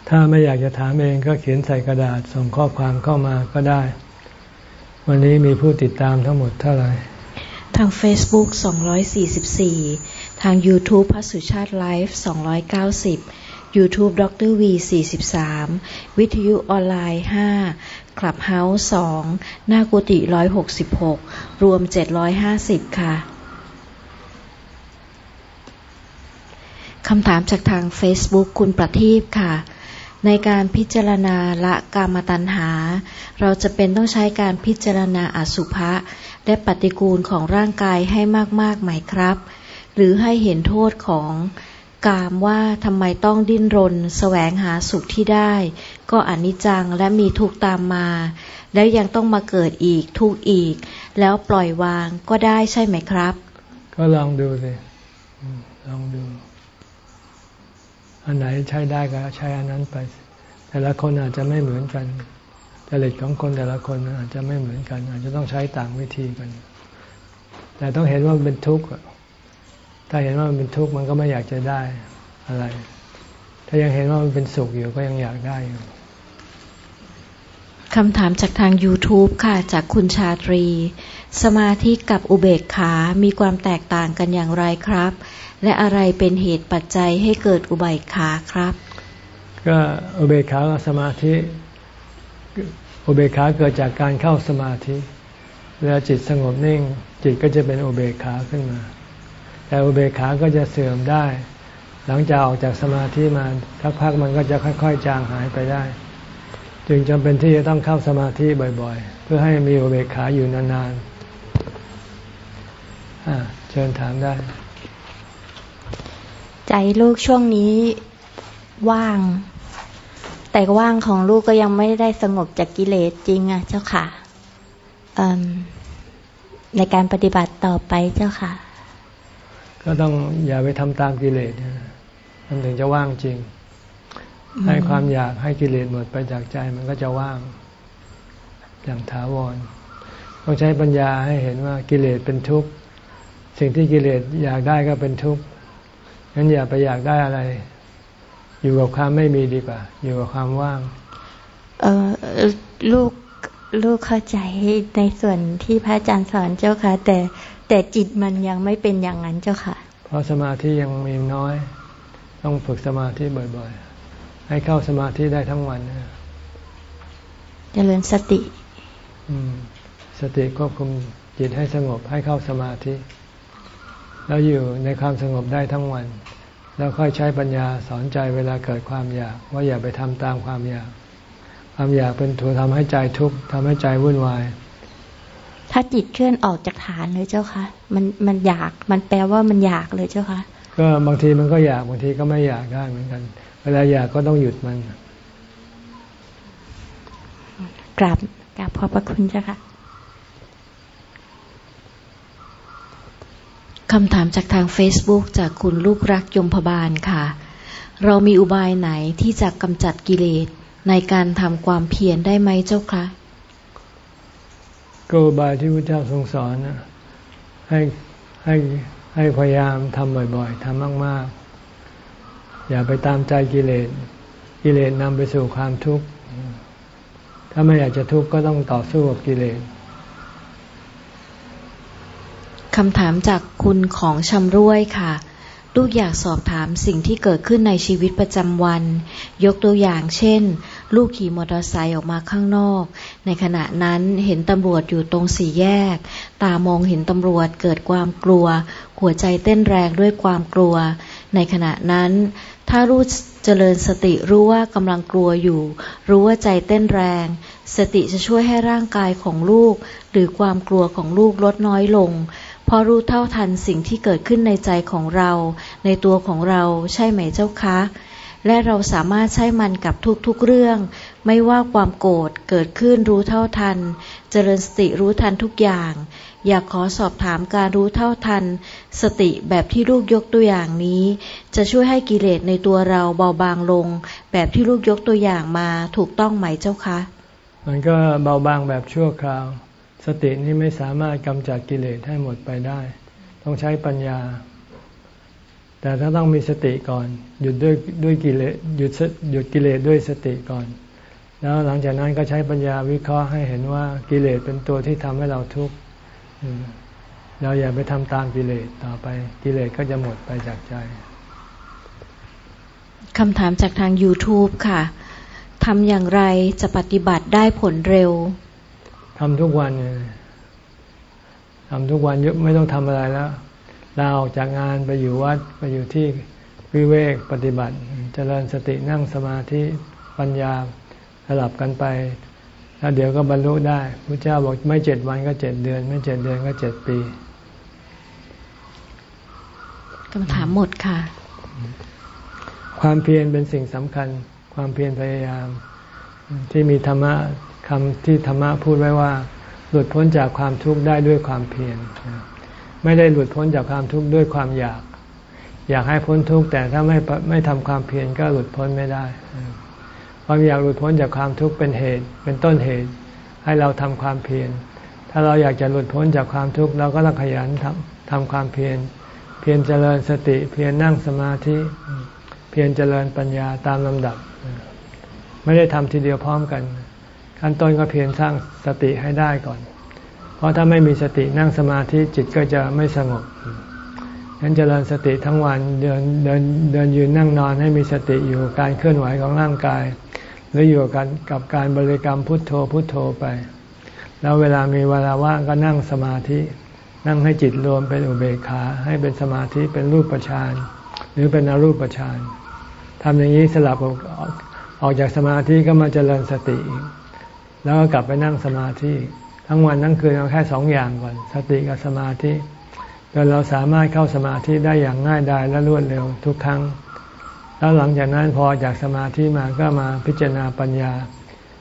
ถ้าไม่อยากจะถามเองก็เขียนใส่กระดาษส่งข้อความเข้ามาก็ได้ วันนี้มีผู้ติดตามทั้งหมดเท่าไหร่ ทาง Facebook 244 ทาง YouTube พัสุชาติไลฟ์290 YouTube ดร V 43 วิทยุออนไลน์ 5 คลับเฮาส์2หน้ากุฏิ166 รวม 750 ค่ะ คำถามจากทาง Facebook คุณประทีปค่ะ ในการพิจารณาละกามตัณหา เราจะเป็นต้องใช้การพิจารณาอสุภะและปฏิกูลของร่างกายให้มากๆไหมครับ หรือให้เห็นโทษของกามว่าทำไมต้องดิ้นรนแสวงหาสุขที่ได้ ก็อนิจจังและมีทุกตามมา แล้วยังต้องมาเกิดอีกทุกอีก แล้วปล่อยวางก็ได้ใช่ไหมครับ ก็ลองดูสิลองดู อันไหนใช้ได้ก็ใช้อันนั้นไป แต่ละคนอาจจะไม่เหมือนกันจริตของคนแต่ละคนอาจจะไม่เหมือนกัน อาจจะต้องใช้ต่างวิธีกัน แต่ต้องเห็นว่ามันเป็นทุกข์ถ้าเห็นว่ามันเป็นทุกข์มันก็ไม่อยากจะได้อะไร ถ้ายังเห็นว่ามันเป็นสุขอยู่ก็ยังอยากได้อยู่คำถามจากทาง YouTube ค่ะ จากคุณชาตรี สมาธิกับอุเบกขา มีความแตกต่างกันอย่างไรครับ และอะไรเป็นเหตุปัจจัยให้เกิดอุเบกขาครับ ก็อุเบกขาสมาธิอุเบกขาเกิดจากการเข้าสมาธิเวลาจิตสงบนิ่ง จิตก็จะเป็นอุเบกขาขึ้นมา แต่อุเบกขาก็จะเสื่อมได้ หลังจากออกจากสมาธิมาสักพักมันก็จะค่อยๆ จางหายไปได้ จึงจำเป็นที่จะต้องเข้าสมาธิบ่อยๆ เพื่อให้มีอุเบกขาอยู่นานๆเชิญถามได้ ใจลูกช่วงนี้ว่าง แต่ว่างของลูกก็ยังไม่ได้สงบจากกิเลสจริงอะเจ้าค่ะในการปฏิบัติต่อไปเจ้าค่ะ ก็ต้องอย่าไปทำตามกิเลสมันถึงจะว่างจริง ให้ความอยากให้กิเลสหมดไปจากใจมันก็จะว่าง อย่างถาวร ต้องใช้ปัญญาให้เห็นว่ากิเลสเป็นทุกข์ สิ่งที่กิเลสอยากได้ก็เป็นทุกข์ งั้นอย่าไปอยากได้อะไร อยู่กับความไม่มีดีกว่า อยู่กับความว่าง เออลูกลูกเข้าใจในส่วนที่พระอาจารย์สอนเจ้าค่ะ แต่แต่จิตมันยังไม่เป็นอย่างนั้นเจ้าค่ะ เพราะสมาธิยังมีน้อย ต้องฝึกสมาธิบ่อยๆ ให้เข้าสมาธิได้ทั้งวันนะเจริญสติอืมสติควบคุมจิตให้สงบให้เข้าสมาธิ แล้วอยู่ในความสงบได้ทั้งวัน แล้วค่อยใช้ปัญญาสอนใจเวลาเกิดความอยาก ว่าอย่าไปทำตามความอยาก ความอยากเป็นตัวทำให้ใจทุกข์ทำให้ใจวุ่นวาย ถ้าจิตเคลื่อนออกจากฐานเลยเจ้าค่ะมันมันอยากมันแปลว่ามันอยากเลยเจ้าค่ะก็บางทีมันก็อยากบางทีก็ไม่อยากได้เหมือนกัน เวลาอยากก็ต้องหยุดมันกราบกราบขอบพระคุณเจ้าค่ะ คำถามจากทาง Facebook จากคุณลูกรักยมพบาลค่ะ เรามีอุบายไหนที่จะกำจัดกิเลสในการทำความเพียรได้ไหมเจ้าคะก็อุบายที่พระเจ้าทรงสอนนะให้ให้ให้พยายามทำบ่อยๆทำมากๆ อย่าไปตามใจกิเลสกิเลสนำไปสู่ความทุกข์ ถ้าไม่อยากจะทุกข์ก็ต้องต่อสู้กับกิเลส คำถามจากคุณของชำร่วยค่ะ ลูกอยากสอบถามสิ่งที่เกิดขึ้นในชีวิตประจำวัน ยกตัวอย่างเช่น ลูกขี่มอเตอร์ไซค์ออกมาข้างนอก ในขณะนั้นเห็นตำรวจอยู่ตรงสี่แยก ตามองเห็นตำรวจเกิดความกลัว หัวใจเต้นแรงด้วยความกลัว ในขณะนั้น ถ้ารู้เจริญสติรู้ว่ากำลังกลัวอยู่ รู้ว่าใจเต้นแรง สติจะช่วยให้ร่างกายของลูก หรือความกลัวของลูกลดน้อยลง พอรู้เท่าทันสิ่งที่เกิดขึ้นในใจของเรา ในตัวของเราใช่ไหมเจ้าคะ และเราสามารถใช้มันกับทุกๆเรื่อง ไม่ว่าความโกรธเกิดขึ้นรู้เท่าทัน เจริญสติรู้ทันทุกอย่าง อยากขอสอบถามการรู้เท่าทัน สติแบบที่ลูกยกตัวอย่างนี้ จะช่วยให้กิเลสในตัวเราเบาบางลง แบบที่ลูกยกตัวอย่างมาถูกต้องไหมเจ้าคะ มันก็เบาบางแบบชั่วคราว สตินี้ไม่สามารถกำจัดกิเลสให้หมดไปได้ ต้องใช้ปัญญา แต่ถ้าต้องมีสติก่อน หยุดด้วยด้วยกิเลสหยุดหยุดกิเลสด้วยสติก่อน แล้วหลังจากนั้นก็ใช้ปัญญาวิเคราะห์ให้เห็นว่ากิเลสเป็นตัวที่ทำให้เราทุกข์เราอย่าไปทำตามกิเลสต่อไปกิเลสก็จะหมดไปจากใจคำถามจากทาง YouTube ค่ะทำอย่างไรจะปฏิบัติได้ผลเร็ว ทำทุกวันทำทุกวันเยอะไม่ต้องทำอะไรแล้วลาออกจากงานไปอยู่วัดไปอยู่ที่วิเวกปฏิบัติจเจริญสตินั่งสมาธิปัญญาสลับกันไป แล้วเดี๋ยวก็บรรลุได้พระเจ้าบอกไม่เจ็ดวันก็เจ็ดเดือน ไม่เจ็ดเดือนก็เจ็ดปีคำถามหมดค่ะ ความเพียรเป็นสิ่งสำคัญ ความเพียรพยายาม ที่มีธรรมะ คำที่ธรรมะพูดไว้ว่า หลุดพ้นจากความทุกข์ได้ด้วยความเพียรไม่ได้หลุดพ้นจากความทุกข์ด้วยความอยาก อยากให้พ้นทุกข์แต่ถ้าไม่ไม่ทำความเพียรก็หลุดพ้นไม่ได้ความอยากหลุดพ้นจากความทุกข์เป็นเหตุ เป็นต้นเหตุ ให้เราทำความเพียรถ้าเราอยากจะหลุดพ้นจากความทุกข์เราก็ต้องขยันทำทำความเพียรเพียรเจริญสติเพียรนั่งสมาธิ เพียรเจริญปัญญาตามลำดับ ไม่ได้ทำทีเดียวพร้อมกัน ขั้นต้นก็เพียรสร้างสติให้ได้ก่อน เพราะถ้าไม่มีสตินั่งสมาธิจิตก็จะไม่สงบนั้นเจริญสติทั้งวันเดินเดินเดินยืนนั่งนอนให้มีสติอยู่การเคลื่อนไหวของร่างกาย หรืออยู่กันกับการบริกรรมพุทโธพุทโธไป แล้วเวลามีเวลาว่างก็นั่งสมาธิ นั่งให้จิตรวมเป็นอุเบกขาให้เป็นสมาธิเป็นรูปฌานหรือเป็นอรูปฌานทำอย่างนี้สลับออกออกจากสมาธิก็มาเจริญสติอีก แล้วก็กลับไปนั่งสมาธิ ทั้งวันทั้งคืนเอาแค่สองอย่างก่อน สติกับสมาธิจนเราสามารถเข้าสมาธิได้อย่างง่ายดายและรวดเร็วทุกครั้ง แล้วหลังจากนั้นพอจากสมาธิมาก็มาพิจารณาปัญญา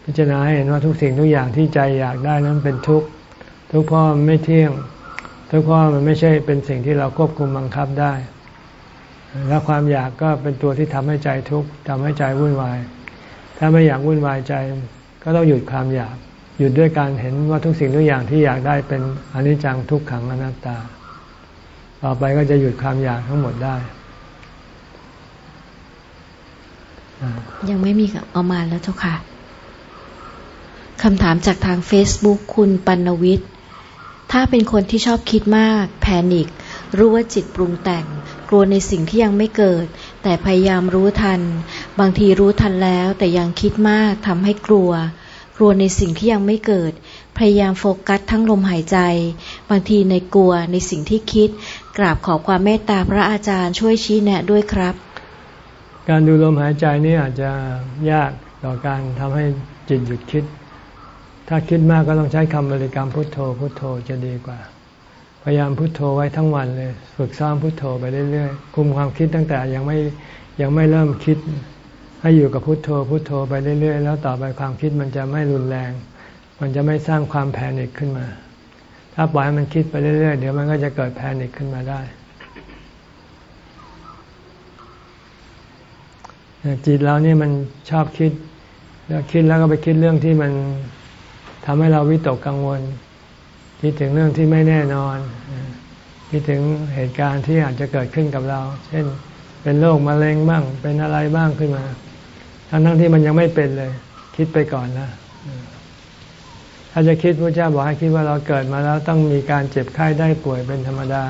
พิจารณาให้เห็นว่าทุกสิ่งทุกอย่างที่ใจอยากได้นั้นเป็นทุกข์ทุกข์เพราะมันไม่เที่ยง ทุกข์เพราะมันไม่ใช่เป็นสิ่งที่เราควบคุมบังคับได้ แล้วความอยากก็เป็นตัวที่ทำให้ใจทุกข์ทำให้ใจวุ่นวาย ถ้าไม่อยากวุ่นวายใจ ก็ต้องหยุดความอยาก หยุดด้วยการเห็นว่าทุกสิ่งทุกอย่างที่อยากได้เป็นอนิจจังทุกขังอนัตตา ต่อไปก็จะหยุดความอยากทั้งหมดได้ ยังไม่มีเอามาแล้วเจ้าค่ะคำถามจากทาง Facebook คุณปัณวิทย์ ถ้าเป็นคนที่ชอบคิดมาก แพนิค รู้ว่าจิตปรุงแต่ง กลัวในสิ่งที่ยังไม่เกิด แต่พยายามรู้ทัน บางทีรู้ทันแล้วแต่ยังคิดมากทำให้กลัว กลัวในสิ่งที่ยังไม่เกิด พยายามโฟกัสทั้งลมหายใจ บางทีในกลัวในสิ่งที่คิด กราบขอความเมตตาพระอาจารย์ช่วยชี้แนะด้วยครับ การดูลมหายใจนี่อาจจะยากต่อการทำให้จิตหยุดคิด ถ้าคิดมากก็ต้องใช้คำบริกรรมพุทโธพุทโธจะดีกว่า พยายามพุทโธไว้ทั้งวันเลย ฝึกซ้อมพุทโธไปเรื่อยๆคุมความคิดตั้งแต่ยังไม่ยังไม่เริ่มคิด ให้อยู่กับพุทโธพุทโธไปเรื่อย ๆ แล้วต่อไปความคิดมันจะไม่รุนแรง มันจะไม่สร้างความแพนิคขึ้นมา ถ้าปล่อยมันคิดไปเรื่อย ๆ เดี๋ยวมันก็จะเกิดแพนิคขึ้นมาได้จิตเรานี่มันชอบคิด แล้วคิดแล้วก็ไปคิดเรื่องที่มันทำให้เราวิตกกังวล คิดถึงเรื่องที่ไม่แน่นอน คิดถึงเหตุการณ์ที่อาจจะเกิดขึ้นกับเรา เช่น เป็นโรคมะเร็งบ้าง เป็นอะไรบ้างขึ้นมา ทั้งทั้งที่มันยังไม่เป็นเลย คิดไปก่อนนะถ้าจะคิดพระเจ้าบอกให้คิดว่าเราเกิดมาแล้วต้องมีการเจ็บไข้ได้ป่วยเป็นธรรมดา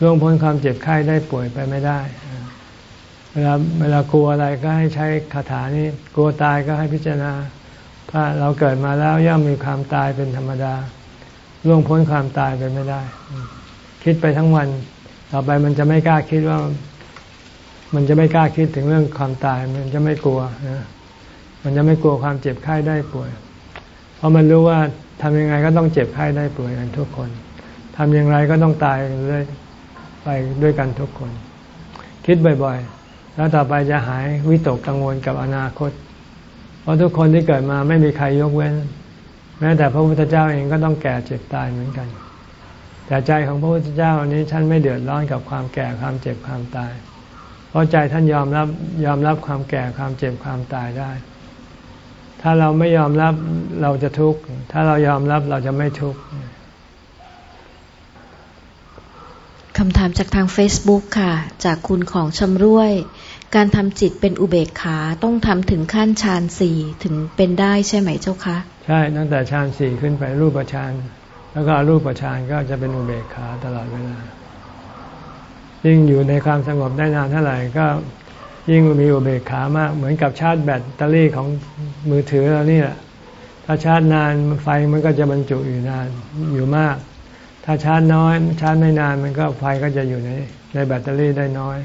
ล่วงพ้นความเจ็บไข้ได้ป่วยไปไม่ได้ เวลาเวลากลัวอะไรก็ให้ใช้คาถานี้ กลัวตายก็ให้พิจารณาพระเราเกิดมาแล้วย่อมมีความตายเป็นธรรมดาล่วงพ้นความตายไปไม่ได้ คิดไปทั้งวัน ต่อไปมันจะไม่กล้าคิดว่า มันจะไม่กล้าคิดถึงเรื่องความตาย มันจะไม่กลัวนะมันจะไม่กลัวความเจ็บไข้ได้ป่วย เพราะมันรู้ว่าทำยังไงก็ต้องเจ็บไข้ได้ป่วยกันทุกคนทำอย่างไรก็ต้องตายเลยไปด้วยกันทุกคน คิดบ่อยๆ แล้วต่อไปจะหายวิตกกังวลกับอนาคต เพราะทุกคนที่เกิดมาไม่มีใครยกเว้น แม้แต่พระพุทธเจ้าเองก็ต้องแก่เจ็บตายเหมือนกัน แต่ใจของพระพุทธเจ้านี้ท่านไม่เดือดร้อนกับความแก่ความเจ็บความตาย เพราะใจท่านยอมรับยอมรับความแก่ความเจ็บความตายได้ ถ้าเราไม่ยอมรับเราจะทุกข์ ถ้าเรายอมรับเราจะไม่ทุกข์คำถามจากทาง Facebook ค่ะ จากคุณของชำร่วย การทำจิตเป็นอุเบกขาต้องทำถึงขั้นฌานสี่ถึงเป็นได้ใช่ไหมเจ้าคะ ใช่ตั้งแต่ฌานสี่ขึ้นไปรูปฌานแล้วก็รูปฌานก็จะเป็นอุเบกขาตลอดเวลา ยิ่งอยู่ในความสงบได้นานเท่าไหร่ก็ยิ่งมีอุเบกขามาก เหมือนกับชาร์จแบตเตอรี่ของมือถือเรานี่แหละถ้าชาร์จนานไฟมันก็จะบรรจุอยู่นานอยู่มาก ถ้าชาร์จน้อย ชาร์จไม่นานมันก็ไฟก็จะอยู่ในในแบตเตอรี่ได้น้อย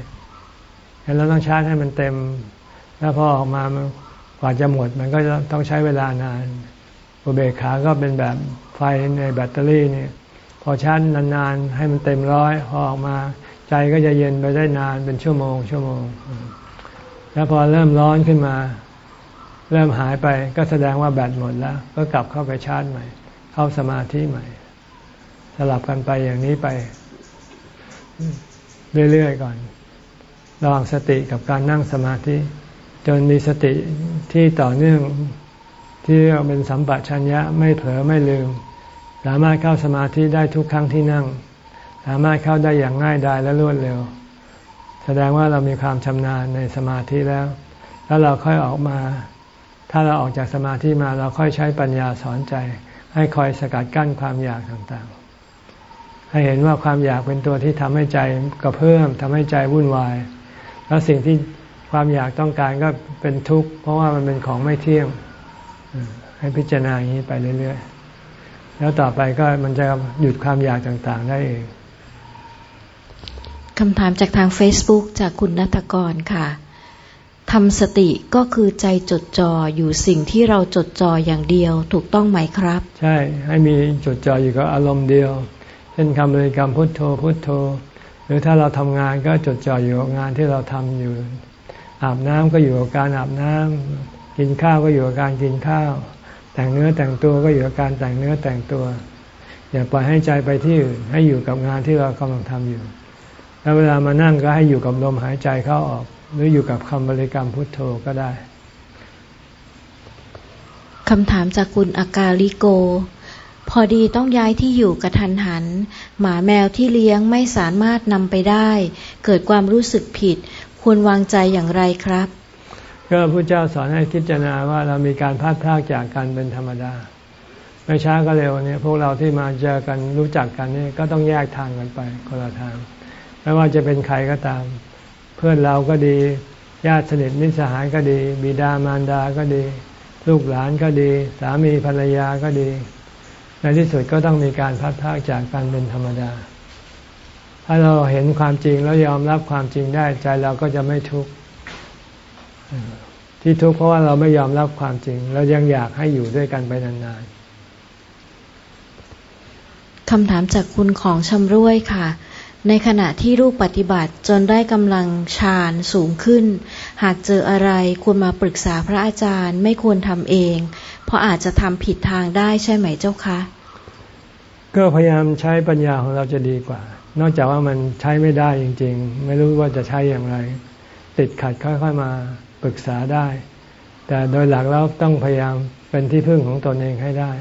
ฉะนั้นเราต้องชาร์จให้มันเต็ม แล้วพอออกมากว่าจะหมดมันก็ต้องใช้เวลานาน อุเบกขาก็เป็นแบบไฟในแบตเตอรี่นี่พอชาร์จนานๆให้มันเต็มร้อยพอออกมา ใจก็จะเย็นไปได้นานเป็นชั่วโมง ชั่วโมง แล้วพอเริ่มร้อนขึ้นมา เริ่มหายไปก็แสดงว่าแบตหมดแล้ว ก็กลับเข้าไปชาร์จใหม่ เข้าสมาธิใหม่ สลับกันไปอย่างนี้ไป เรื่อยๆก่อน ระวังสติกับการนั่งสมาธิ จนมีสติที่ต่อเนื่องที่เป็นสัมปชัญญะไม่เผลอไม่ลืม สามารถเข้าสมาธิได้ทุกครั้งที่นั่ง สามารถเข้าได้อย่างง่ายดายและรวดเร็ว แสดงว่าเรามีความชำนาญในสมาธิแล้ว แล้วเราค่อยออกมา ถ้าเราออกจากสมาธิมาเราค่อยใช้ปัญญาสอนใจ ให้คอยสกัดกั้นความอยากต่างๆ ให้เห็นว่าความอยากเป็นตัวที่ทำให้ใจกระเพื่อมทำให้ใจวุ่นวาย แล้วสิ่งที่ความอยากต้องการก็เป็นทุกข์ เพราะว่ามันเป็นของไม่เที่ยงให้พิจารณาอย่างนี้ไปเรื่อยๆ แล้วต่อไปก็มันจะหยุดความอยากต่างๆ ได้เอง คำถามจากทาง Facebook จากคุณนัทกรค่ะทำสติก็คือใจจดจ่ออยู่สิ่งที่เราจดจ่ออย่างเดียวถูกต้องไหมครับ ใช่ให้มีจดจ่ออยู่กับอารมณ์เดียว เช่นคำบริกรรมพุทโธพุทโธ หรือถ้าเราทำงานก็จดจ่ออยู่กับงานที่เราทำอยู่ อาบน้ำก็อยู่กับการอาบน้ำกินข้าวก็อยู่กับการกินข้าว แต่งเนื้อแต่งตัวก็อยู่กับการแต่งเนื้อแต่งตัว อย่าปล่อยให้ใจไปที่อื่นให้อยู่กับงานที่เรากำลังทำอยู่ แล้วเวลามานั่งก็ให้อยู่กับลมหายใจเข้าออก หรืออยู่กับคำบริกรรมพุทโธก็ได้คำถามจากคุณอากาลิโก พอดีต้องย้ายที่อยู่กระทันหัน หมาแมวที่เลี้ยงไม่สามารถนำไปได้ เกิดความรู้สึกผิด ควรวางใจอย่างไรครับ ก็พระเจ้าสอนให้คิดจารณาว่าเรามีการพลาดพลาดจากกันเป็นธรรมดา ไม่ช้าก็เร็วเนี่ยพวกเราที่มาเจอกันรู้จักกันนี่ก็ต้องแยกทางกันไปคนละทาง ไม่ว่าจะเป็นใครก็ตาม เพื่อนเราก็ดี ญาติสนิทมิสหายก็ดี บิดามารดาก็ดี ลูกหลานก็ดี สามีภรรยาก็ดี ในที่สุดก็ต้องมีการพัดพากจากกันเป็นธรรมดา ถ้าเราเห็นความจริงแล้วยอมรับความจริงได้ใจเราก็จะไม่ทุกข์ที่ทุกข์เพราะว่าเราไม่ยอมรับความจริง เรายังอยากให้อยู่ด้วยกันไปนานๆคำถามจากคุณของชำร่วยค่ะ ในขณะที่รูปปฏิบัติจนได้กำลังฌานสูงขึ้น หากเจออะไรควรมาปรึกษาพระอาจารย์ไม่ควรทำเอง เพราะอาจจะทำผิดทางได้ใช่ไหมเจ้าคะ ก็พยายามใช้ปัญญาของเราจะดีกว่า นอกจากว่ามันใช้ไม่ได้จริง ๆ ไม่รู้ว่าจะใช้อย่างไร ติดขัดค่อยๆมาปรึกษาได้ แต่โดยหลักแล้วต้องพยายามเป็นที่พึ่งของตนเองให้ได้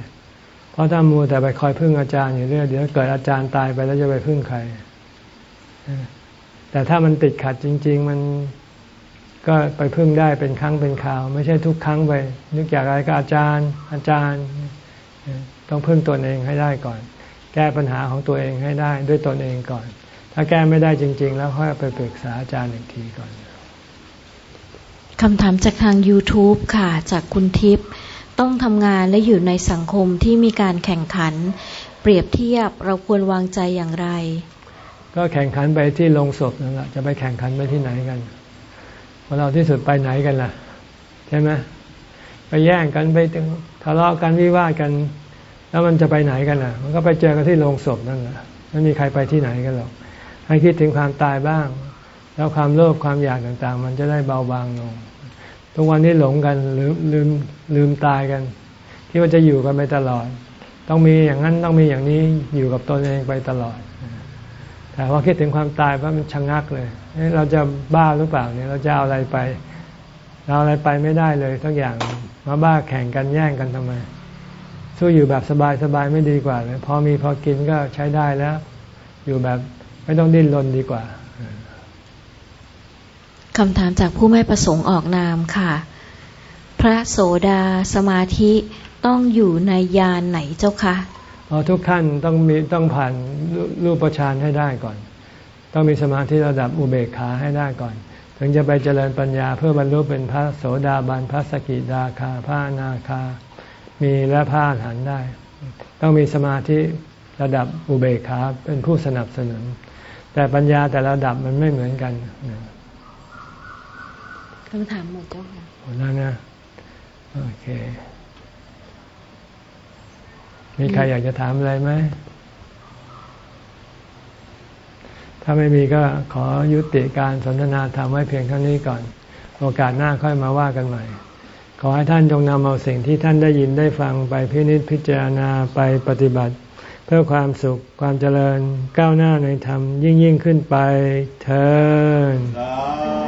เพราะถ้ามัวแต่ไปคอยพึ่งอาจารย์อยู่เรื่อยเดี๋ยวเกิดอาจารย์ตายไปแล้วจะไปพึ่งใคร แต่ถ้ามันติดขัดจริง ๆ มันก็ไปพึ่งได้เป็นครั้งเป็นคราว ไม่ใช่ทุกครั้งไปนึกอยากอะไรก็อาจารย์ อาจารย์ ต้องพึ่งตนเองให้ได้ก่อน แก้ปัญหาของตัวเองให้ได้ด้วยตนเองก่อน ถ้าแก้ไม่ได้จริง ๆ แล้วค่อยไปปรึกษาอาจารย์อีกทีก่อนคำถามจากทาง YouTube ค่ะ จากคุณทิพย์ต้องทำงานและอยู่ในสังคมที่มีการแข่งขัน เปรียบเทียบเราควรวางใจอย่างไร ก็แข่งขันไปที่ลงศพนั่นแหละจะไปแข่งขันไปที่ไหนกันคนเราที่สุดไปไหนกันล่ะ ใช่ไหมไปแย่งกันไปทะเลาะกันวิวาทกัน แล้วมันจะไปไหนกันอะ มันก็ไปเจอกันที่โรงศพนั่นแหละไม่มีใครไปที่ไหนกันหรอก ให้คิดถึงความตายบ้าง แล้วความโลภความอยากต่างๆ มันจะได้เบาบางลงทุกวันนี้หลงกันลืมลืมลืมตายกันที่ว่าจะอยู่กันไปตลอด ต้องมีอย่างนั้นต้องมีอย่างนี้อยู่กับตนเองไปตลอด แต่ว่าคิดถึงความตายว่ามันชะงงักเลย เราจะบ้าหรือเปล่าเนี่ย เราจะเอาอะไรไป เราอะไรไปไม่ได้เลยทุกอย่าง มาบ้าแข่งกันแย่งกันทำไม สู้อยู่แบบสบายๆไม่ดีกว่าเลยพอมีพอกินก็ใช้ได้แล้ว อยู่แบบไม่ต้องดิ้นรนดีกว่าคำถามจากผู้ไม่ประสงค์ออกนามค่ะ พระโสดาสมาธิต้องอยู่ในยานไหนเจ้าคะ อ๋อทุกขั้นต้องมีต้องผ่านรูปฌานให้ได้ก่อน ต้องมีสมาธิระดับอุเบกขาให้ได้ก่อน ถึงจะไปเจริญปัญญาเพื่อบรรลุเป็นพระโสดาบันพระสกิดาคาพระนาคา มีและพระอรหันต์ได้ ต้องมีสมาธิระดับอุเบกขาเป็นผู้สนับสนุน แต่ปัญญาแต่ระดับมันไม่เหมือนกันคำถามหมดเจ้าค่ะหมดแล้วนะโอเค มีใครอยากจะถามอะไรไหม ถ้าไม่มีก็ขอยุติการสนทนาธรรมไว้เพียงเท่านี้ก่อน โอกาสหน้าค่อยมาว่ากันใหม่ ขอให้ท่านจงนำเอาสิ่งที่ท่านได้ยินได้ฟังไปพินิจพิจารณาไปปฏิบัติ เพื่อความสุขความเจริญก้าวหน้าในธรรมยิ่งยิ่งขึ้นไปเธอ